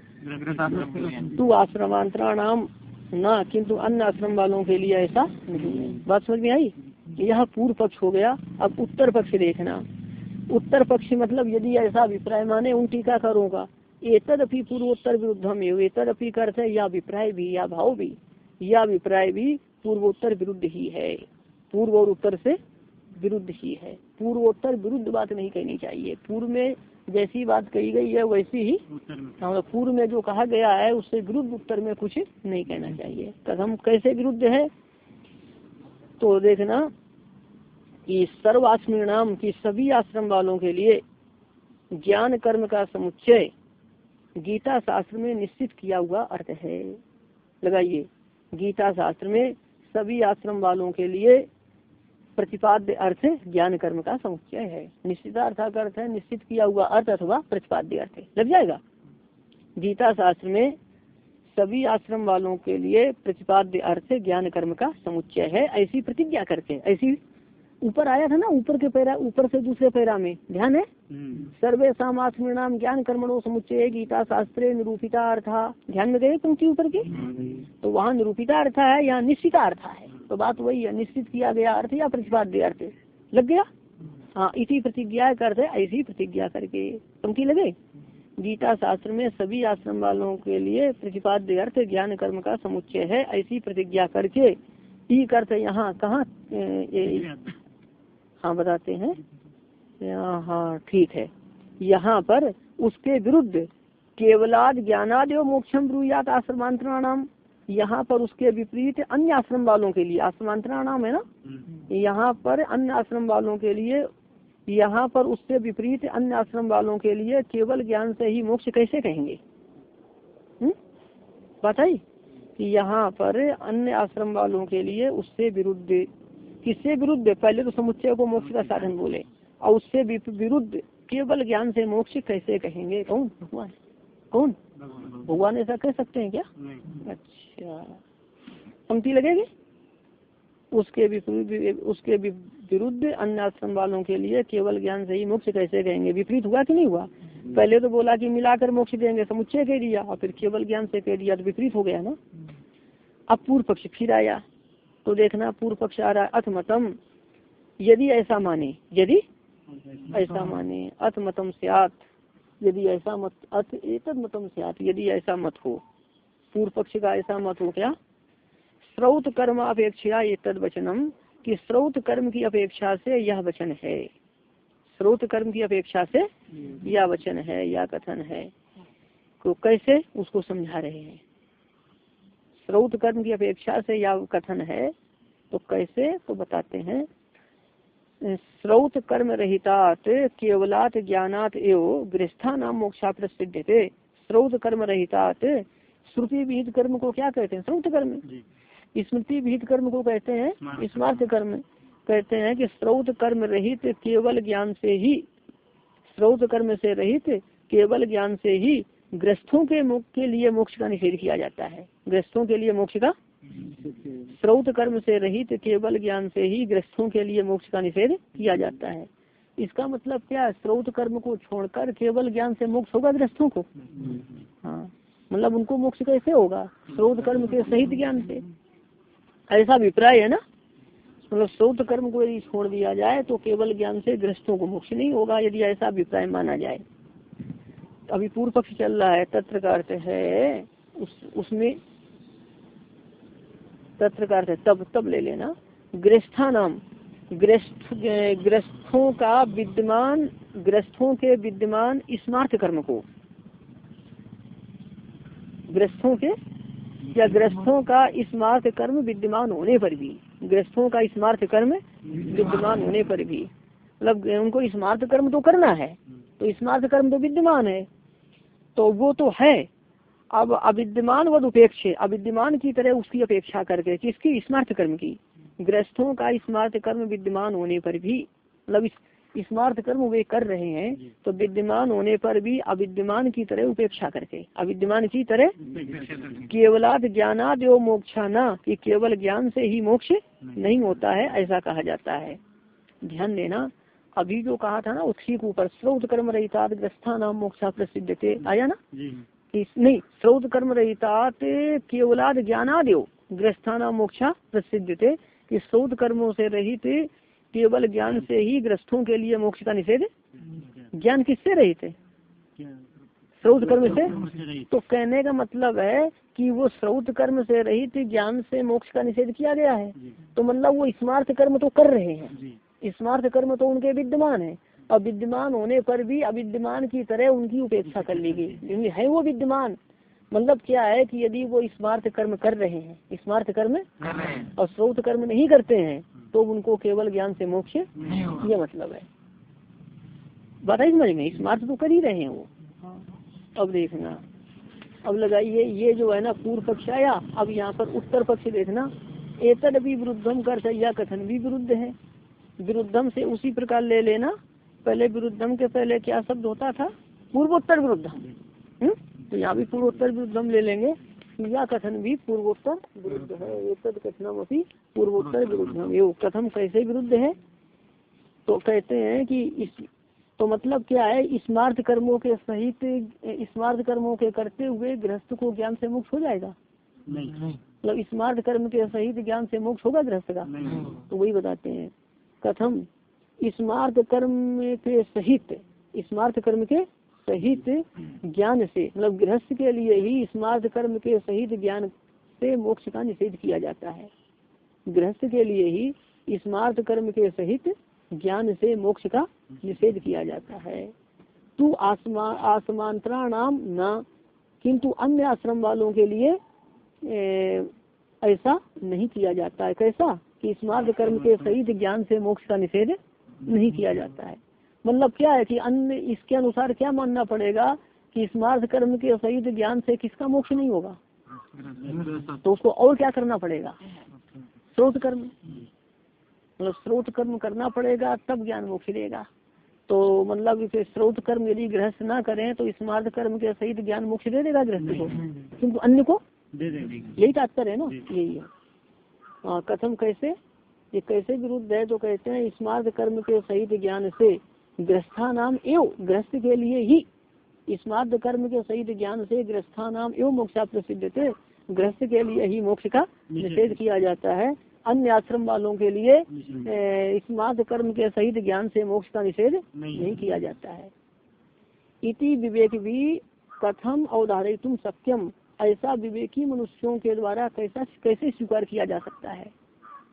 [SPEAKER 1] तू आश्रमांतराणाम ना, किंतु अन्य आश्रम वालों के लिए ऐसा नहीं बात समझ में आई? यह पूर्व पक्ष हो गया। अब उत्तर पक्ष देखना। उत्तर पक्ष मतलब यदि ऐसा अभिप्राय माने, उन टीकाकारों का। एतद अपनी पूर्वोत्तर विरुद्धम एतद अपनी का अर्थ है यह अभिप्राय भी, या भाव भी। या अभिप्राय भी पूर्वोत्तर विरुद्ध ही है। पूर्व और उत्तर से विरुद्ध ही है। पूर्वोत्तर विरुद्ध बात नहीं कहनी चाहिए। पूर्व में जैसी बात कही गई है वैसी ही मतलब पूर्व में जो कहा गया है उससे विरुद्ध उत्तर में कुछ नहीं कहना चाहिए। कदम कैसे विरुद्ध है? तो देखना कि सर्व आश्रम की सभी आश्रम वालों के लिए ज्ञान कर्म का समुच्चय गीता शास्त्र में निश्चित किया हुआ अर्थ है। लगाइए गीता शास्त्र में सभी आश्रम वालों के लिए प्रतिपाद्य अर्थ ज्ञान कर्म का समुच्चय है। निश्चितार्थ का अर्थ है, निश्चित किया हुआ अर्थ अथवा प्रतिपाद्य अर्थ लग जाएगा? गीता शास्त्र में सभी आश्रम वालों के लिए प्रतिपाद्य अर्थ ज्ञान कर्म का समुच्चय है, ऐसी प्रतिज्ञा करते हैं। ऐसी ऊपर आया था ना ऊपर के पैरा ऊपर से दूसरे पैरा में। ध्यान है? सर्वे सामाश्रणाम ज्ञान कर्मणों समुच्चय गीता शास्त्रे निरूपिता अर्थ। ध्यान में गए पंक्ति ऊपर की? तो वहाँ निरूपिता अर्थ है यहाँ निश्चिता अर्थ है? तो बात वही है निश्चित किया गया अर्थ या प्रतिपाद्य अर्थ। लग गया? हाँ। इसी प्रतिज्ञा का अर्थ है ऐसी प्रतिज्ञा करके। पंक्ति लगे? गीता शास्त्र में सभी आश्रम वालों के लिए प्रतिपाद्य अर्थ ज्ञान कर्म का समुच्चय है ऐसी प्रतिज्ञा करके। ठीक अर्थ यहाँ कहाँ? हाँ बताते हैं। हाँ ठीक है। यहाँ पर उसके विरुद्ध केवलाद ज्ञानाद एवं मोक्षम ब्रूयात आश्रमांतराणाम। यहाँ पर उसके विपरीत अन्य आश्रम वालों के लिए आश्रमांतराणाम है ना? यहाँ पर अन्य आश्रम वालों के लिए यहाँ पर उससे विपरीत अन्य आश्रम वालों के लिए केवल ज्ञान से ही मोक्ष कैसे कहेंगे? बताई कि यहाँ पर अन्य आश्रम वालों के लिए उससे विरुद्ध किससे विरुद्ध? पहले तो समुच्चय को मोक्ष का साधन बोले। और उससे विरुद्ध केवल ज्ञान से मोक्ष कैसे कहेंगे? कौन? भगवान। कौन? भगवान ऐसा कह सकते हैं क्या? अच्छा। पंक्ति लगेगी? उसके विपरीत उसके विरुद्ध अन्य आश्रम वालों के लिए केवल ज्ञान से ही मोक्ष कैसे कहेंगे? विपरीत हुआ कि नहीं हुआ? पहले तो बोला कि मिलाकर मोक्ष देंगे समुच्चय कह दिया और फिर केवल ज्ञान से कह दिया तो विपरीत हो गया ना? अब पूर्व पक्ष फिर आया। तो देखना पूर्व पक्ष आ रहा है अथमतम यदि ऐसा माने यदि ऐसा माने अथमतम सियात। यदि ऐसा मत अथ एक मतम सियात यदि ऐसा मत हो। पूर्व पक्ष का ऐसा मत हो क्या? स्रोत कर्म अपेक्षा एक वचनम कि स्रोत कर्म की अपेक्षा से यह वचन है। स्रोत कर्म की अपेक्षा से यह वचन है या कथन है। तो कैसे? उसको समझा रहे हैं। स्रोत कर्म की अपेक्षा से या कथन है तो कैसे? तो बताते हैं। स्रोत कर्म रहितात केवलात ज्ञानात एवं गृहस्था नाम मोक्षा प्रसिद्ध थे स्रोत कर्म रहितात श्रुति विहित कर्म को क्या कहते हैं? स्रोत कर्म। स्मृति विहित कर्म को कहते हैं? स्मार्थ कर्म। कहते हैं कि स्रोत कर्म रहित केवल ज्ञान से ही स्रोत कर्म से रहित केवल ज्ञान से ही ग्रस्थों के मुख के लिए मोक्ष का निषेध किया जाता है। ग्रस्थों के लिए मोक्ष का स्रोत कर्म से रहित केवल ज्ञान से ही ग्रस्थों के लिए मोक्ष का निषेध किया जाता है। इसका मतलब क्या? स्रोत कर्म को छोड़कर केवल ज्ञान से मोक्ष होगा ग्रस्थों को? हाँ मतलब उनको मोक्ष कैसे होगा? स्रोत कर्म के सहित ज्ञान से। ऐसा अभिप्राय है ना? मतलब स्रोत कर्म को यदि छोड़ दिया जाए तो केवल ज्ञान से ग्रस्तों को मोक्ष नहीं होगा, यदि ऐसा अभिप्राय माना जाए। अभी पूर्व पक्ष चल रहा है तत्र का अर्थ है, उस, उसमें तत्र का अर्थ है तब तब ले लेना। ग्रस्था नाम, ग्रस्थ, ग्रस्थों का विद्यमान, ग्रस्थों के विद्यमान स्मार्थ कर्म को। ग्रस्थों के, या ग्रस्थों का स्मार्थ कर्म विद्यमान होने पर भी, ग्रस्थों का स्मार्थ कर्म विद्यमान होने पर भी। मतलब उनको स्मार्थ कर्म तो करना है तो स्मार्थ कर्म तो विद्यमान है। तो वो तो है। अब अविद्यमान व उपेक्ष अविद्यमान की तरह उसकी अपेक्षा करके किसकी? स्मार्थ कर्म की। ग्रस्थों का स्मार्थ कर्म विद्यमान होने पर भी मतलब स्मार्थ कर्म वे कर रहे हैं तो विद्यमान होने पर भी अविद्यमान की तरह उपेक्षा करके अविद्यमान की तरह केवलाद ज्ञानाद एवं मोक्षा न कि केवल ज्ञान से ही मोक्ष नहीं होता है ऐसा कहा जाता है। ध्यान देना अभी जो कहा था ना उसकी ऊपर स्रोत कर्म रहता ग्रस्था नाम मोक्षा प्रसिद्ध थे आया ना? नहीं स्रोत कर्म रहता केवलाद ज्ञानाद ग्रस्था नाम मोक्षा प्रसिद्ध थे कि स्रोत कर्मों से रहित केवल ज्ञान से ही ग्रस्थों के लिए मोक्ष का निषेध ज्ञान किससे रहित है? स्रोत कर्म से? तो कहने का मतलब है कि वो स्रोत कर्म से रहित ज्ञान से मोक्ष का निषेध किया गया है। तो मतलब वो स्मार्थ कर्म तो कर रहे हैं। स्मार्थ कर्म तो उनके विद्यमान है। और विद्यमान होने पर भी अविद्यमान की तरह उनकी उपेक्षा कर ली गई। क्योंकि है वो विद्यमान। मतलब क्या है कि यदि वो स्मार्थ कर्म कर रहे हैं स्मार्थ कर्म और स्रोत कर्म नहीं करते हैं तो उनको केवल ज्ञान से मोक्ष ये मतलब है। बताइए समझ में स्मार्थ तो कर ही रहे हैं वो। अब देखना। अब लगाइए ये जो है ना पूर्व पक्ष आया अब यहाँ पर उत्तर पक्ष देखना। एतद भी विरुद्धम कर या कथन भी विरुद्ध है। विरुद्धम से उसी प्रकार ले लेना। पहले विरुद्धम के पहले क्या शब्द होता था? पूर्वोत्तर विरुद्धम। हम्म? तो यहाँ भी पूर्वोत्तर विरुद्धम ले लेंगे। यह कथन भी पूर्वोत्तर विरुद्ध है। एक कथनम अभी पूर्वोत्तर विरुद्धम। ये कथम कैसे विरुद्ध है? तो कहते हैं कि इस तो मतलब क्या है? स्मार्थ कर्मों के सहित स्मार्थ कर्मों के करते हुए गृहस्थ को ज्ञान से मुक्त हो जाएगा? नहीं। मतलब स्मार्ट कर्म के सहित ज्ञान से मुक्त होगा गृहस्थ का? तो वही बताते हैं। कथम। स्मार्थ कर्म के सहित स्मार्थ कर्म के सहित ज्ञान से मतलब गृहस्थ के लिए ही स्मार्थ कर्म के सहित ज्ञान से मोक्ष का निषेध किया जाता है। गृहस्थ के लिए ही स्मार्थ कर्म के सहित ज्ञान से मोक्ष का निषेध किया जाता है। तू आसमा आसमांतराणाम न किंतु अन्य आश्रम वालों के लिए ए, ऐसा नहीं किया जाता है। कैसा? कि स्मार्ट कर्म के सही ज्ञान से मोक्ष का निषेध नहीं किया जाता है। मतलब क्या है कि अन्य इसके अनुसार क्या मानना पड़ेगा कि स्मार्ट कर्म के सही ज्ञान से किसका मोक्ष नहीं होगा? तो उसको और क्या करना पड़ेगा? स्रोत कर्म। मतलब स्रोत कर्म करना पड़ेगा तब ज्ञान मोक्ष देगा तो मतलब इसे स्रोत कर्म यदि गृहस्थ ना करें तो स्मार्ट कर्म के सहित ज्ञान मोक्ष दे देगा गृहस्थ को। किंतु अन्य को? यही तात्पर्य है ना? यही है। हाँ कथम कैसे? ये कैसे विरुद्ध है तो कहते हैं स्मार्थ कर्म के सहित ज्ञान से गृहस्था नाम एवं गृहस्थ के लिए ही। स्मार्ट कर्म के सहित ज्ञान से गृहस्था नाम एवं मोक्षा प्रसिद्ध थे। गृहस्थ के लिए ही मोक्ष का निषेध किया। जाता है। अन्य आश्रम वालों के लिए स्मार्ट कर्म के सहित ज्ञान से मोक्ष का निषेध नहीं, किया जाता है। इति विवेक भी कथम अवधारित तुम सत्यम ऐसा विवेकी मनुष्यों के द्वारा कैसा कैसे स्वीकार किया जा सकता है?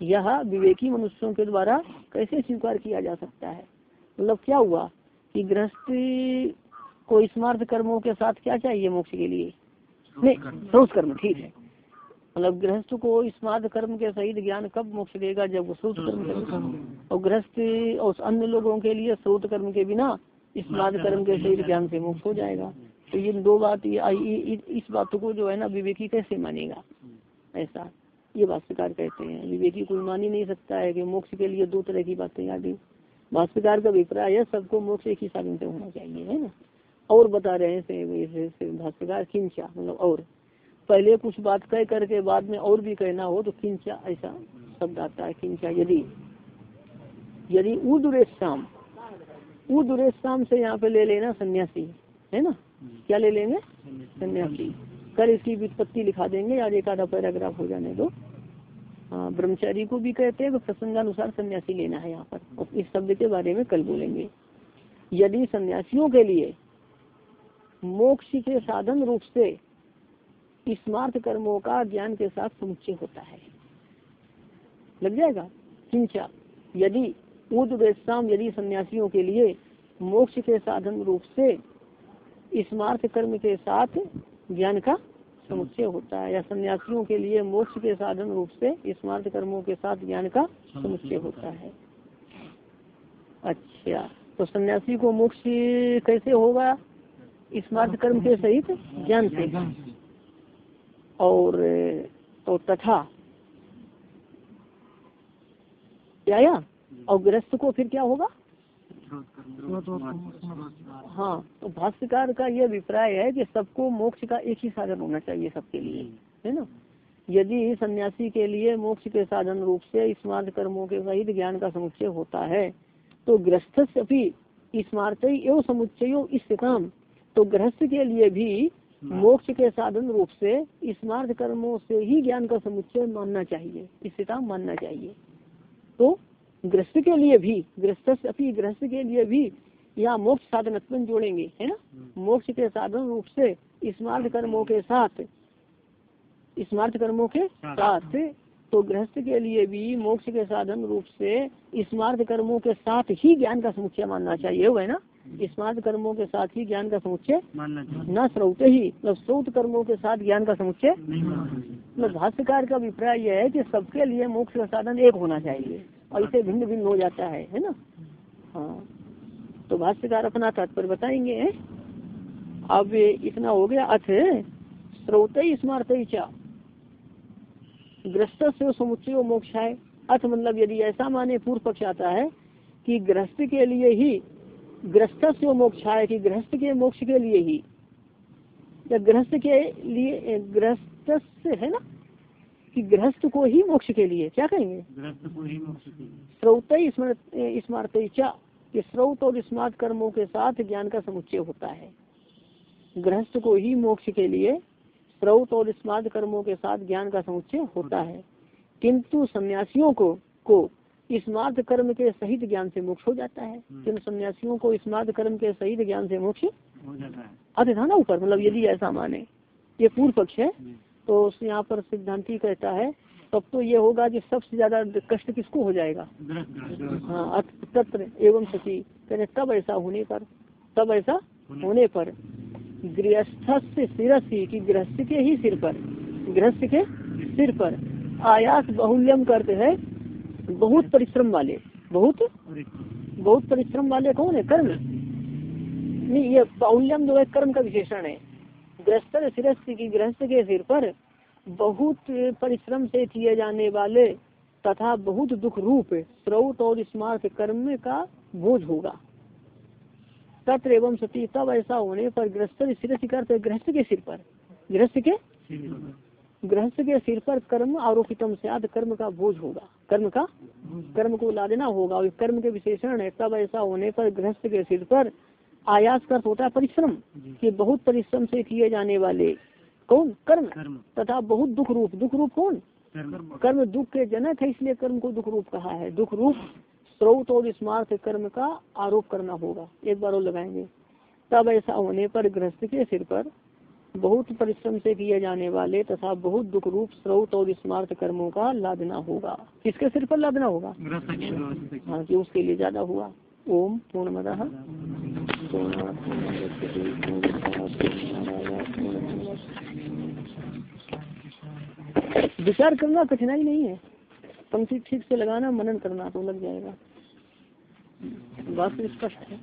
[SPEAKER 1] यह विवेकी मनुष्यों के द्वारा कैसे स्वीकार किया जा सकता है? मतलब क्या हुआ कि गृहस्थ को स्मार्थ कर्मों के साथ क्या चाहिए मोक्ष के लिए? नहीं कर्म ठीक है। मतलब गृहस्थ को स्मार्थ कर्म के सहित ज्ञान कब मोक्ष देगा? जब वो स्रोत कर्म और गृहस्थ और अन्य लोगों के लिए स्रोत कर्म के बिना स्मार्थ कर्म के सहित ज्ञान से मोक्ष हो जाएगा। तो ये दो बात ये इस बात को जो है ना विवेकी कैसे मानेगा? ऐसा। ये भाष्यकार कहते हैं, विवेकी कोई मान ही नहीं सकता है कि मोक्ष के लिए दो तरह की बातें आ गई भाष्यकार का अभिप्राय है, सबको मोक्ष एक ही साधन से होना चाहिए, है ना? और बता रहे हैं भाष्यकार, किंचा मतलब और। पहले कुछ बात कह करके बाद में और भी कहना हो तो किंचा, ऐसा शब्द आता है, किंचा, यदि यदि उदुरेशाम उदुरेशाम से यहाँ पे ले लेना सन्यासी, है ना? क्या ले लेंगे? सन्यासी कल इसकी वित्पत्ति लिखा देंगे, आज एक आधा पैराग्राफ हो जाने दो। हाँ ब्रह्मचारी को भी कहते हैं प्रसंगानुसार सन्यासी लेना है यहाँ पर। और इस शब्द के बारे में कल बोलेंगे। यदि सन्यासियों के लिए मोक्ष के साधन रूप से स्मार्थ कर्मों का ज्ञान के साथ समुच्चय होता है, लग जाएगा? किंचा, यदि उद्वेशाम यदि सन्यासियों के लिए मोक्ष के साधन रूप से स्मार्थ कर्म के साथ ज्ञान का समुच्चय होता है या सन्यासियों के लिए मोक्ष के साधन रूप से स्मार्थ कर्मों के साथ ज्ञान का समुच्चय होता है। अच्छा तो सन्यासी को मोक्ष कैसे होगा? स्मार्थ कर्म के सहित ज्ञान से। और तो तथा, क्या या? और ग्रस्त को फिर क्या होगा? हाँ तो भाष्यकार का यह अभिप्राय है कि सबको मोक्ष का एक ही साधन होना चाहिए सबके लिए, है ना? यदि सन्यासी के लिए मोक्ष के साधन रूप से स्मार्ट कर्मों के सहित ज्ञान का समुच्चय होता है तो गृहस्थ भी स्मार्ट एवं समुच्चय इस काम। तो गृहस्थ के लिए भी मोक्ष के साधन रूप से स्मार्थ कर्मों से ही ज्ञान का समुच्चय मानना चाहिए स्थिता मानना चाहिए। तो गृहस्थ के लिए भी गृहस्थ अपनी गृहस्थ के लिए भी यहाँ मोक्ष साधन जोड़ेंगे है ना? मोक्ष के साधन रूप से स्मार्थ कर्मों के साथ स्मार्थ कर्मों के साथ तो गृहस्थ के लिए भी मोक्ष के साधन रूप से स्मार्थ कर्मों के साथ ही ज्ञान का समुच्चय मानना चाहिए वो है ना? स्मार्ट कर्मों के साथ ही ज्ञान का समुच्चय न स्रोत ही मतलब स्रोत कर्मों के साथ ज्ञान का समुच्चय मतलब भाष्यकार का अभिप्राय यह है कि सबके लिए मोक्ष का साधन एक होना चाहिए। इसे भिन्न भिन्न हो जाता है है ना? हाँ। तो भाष्यकार अपना तात्पर्य बताएँगे अब इतना हो गया अथ, स्रोत स्मार्त चा। ग्रस्त से समुच्चय मोक्ष है अर्थ मतलब यदि ऐसा माने पूर्व पक्ष आता है कि गृहस्थ के लिए ही गृहस्थ से मोक्ष है कि गृहस्थ के मोक्ष के लिए ही। या गृहस्थ के लिए गृहस्थ है ना? कि गृहस्थ को ही मोक्ष के लिए क्या कहेंगे? स्रोत स्मार्त स्रोत और स्मार्ट कर्मों के साथ ज्ञान का समुच्चय होता है। गृहस्थ को ही मोक्ष के लिए स्रोत और स्मार्ट कर्मों के साथ ज्ञान का समुच्चय होता है। किंतु सन्यासियों को को स्मार्थ कर्म के सहित ज्ञान से मोक्ष हो जाता है। किन हम्म। सन्यासियों को स्मार्थ कर्म के सहित ज्ञान से मोक्ष हो जाता है। अर्थ था ना ऊपर मतलब यदि ऐसा माने ये पूर्व पक्ष है। तो यहाँ पर सिद्धांति कहता है, तब तो ये होगा कि सबसे ज़्यादा कष्ट किसको हो जाएगा? हाँ तत्र एवं सची कहते, तब ऐसा होने पर, तब ऐसा होने पर। गृहस्थ से शिरसी की गृहस्थ के ही सिर पर गृहस्थ के सिर पर। आयास बहुल्यम करते हैं बहुत परिश्रम वाले। बहुत? बहुत परिश्रम वाले कौन है? कर्म। नहीं, ये बाहुल्यम जो है कर्म का विशेषण है। गृहस्थ शिरस्थ की गृहस्थ के सिर पर बहुत परिश्रम से किए जाने वाले तथा बहुत दुख रूप स्रोत और स्मार्थ कर्म का बोझ होगा। तत्र एवं सती तब ऐसा होने पर गृहस्थ शिरस्थ करते गृहस्थ के सिर पर। गृहस्थ के? गृहस्थ के सिर पर कर्म आरोपितम से कर्म का बोझ होगा। कर्म का? कर्म को लादना होगा और कर्म के विशेषण है तब ऐसा होने पर गृहस्थ के सिर पर आयास कर होता है परिश्रम कि बहुत परिश्रम से किए जाने वाले कौन? कर्म। तथा बहुत दुख रूप। दुख रूप कौन? कर्म। दुख के जनक है इसलिए कर्म को दुख रूप कहा है। दुख रूप स्रोत और स्मार्थ कर्म का आरोप करना होगा। एक बार और लगाएँगे। तब ऐसा होने पर गृहस्थ के सिर पर बहुत परिश्रम से किए जाने वाले तथा बहुत दुख रूप स्रोत और स्मार्थ कर्मों का लादना होगा। किसके सिर पर लादना होगा? हाँ कि उसके लिए ज़्यादा हुआ। ओम पूर्णमद। विचार करना, कठिनाई नहीं है। पंक्ति ठीक से लगाना, मनन करना तो लग जाएगा। बात स्पष्ट है।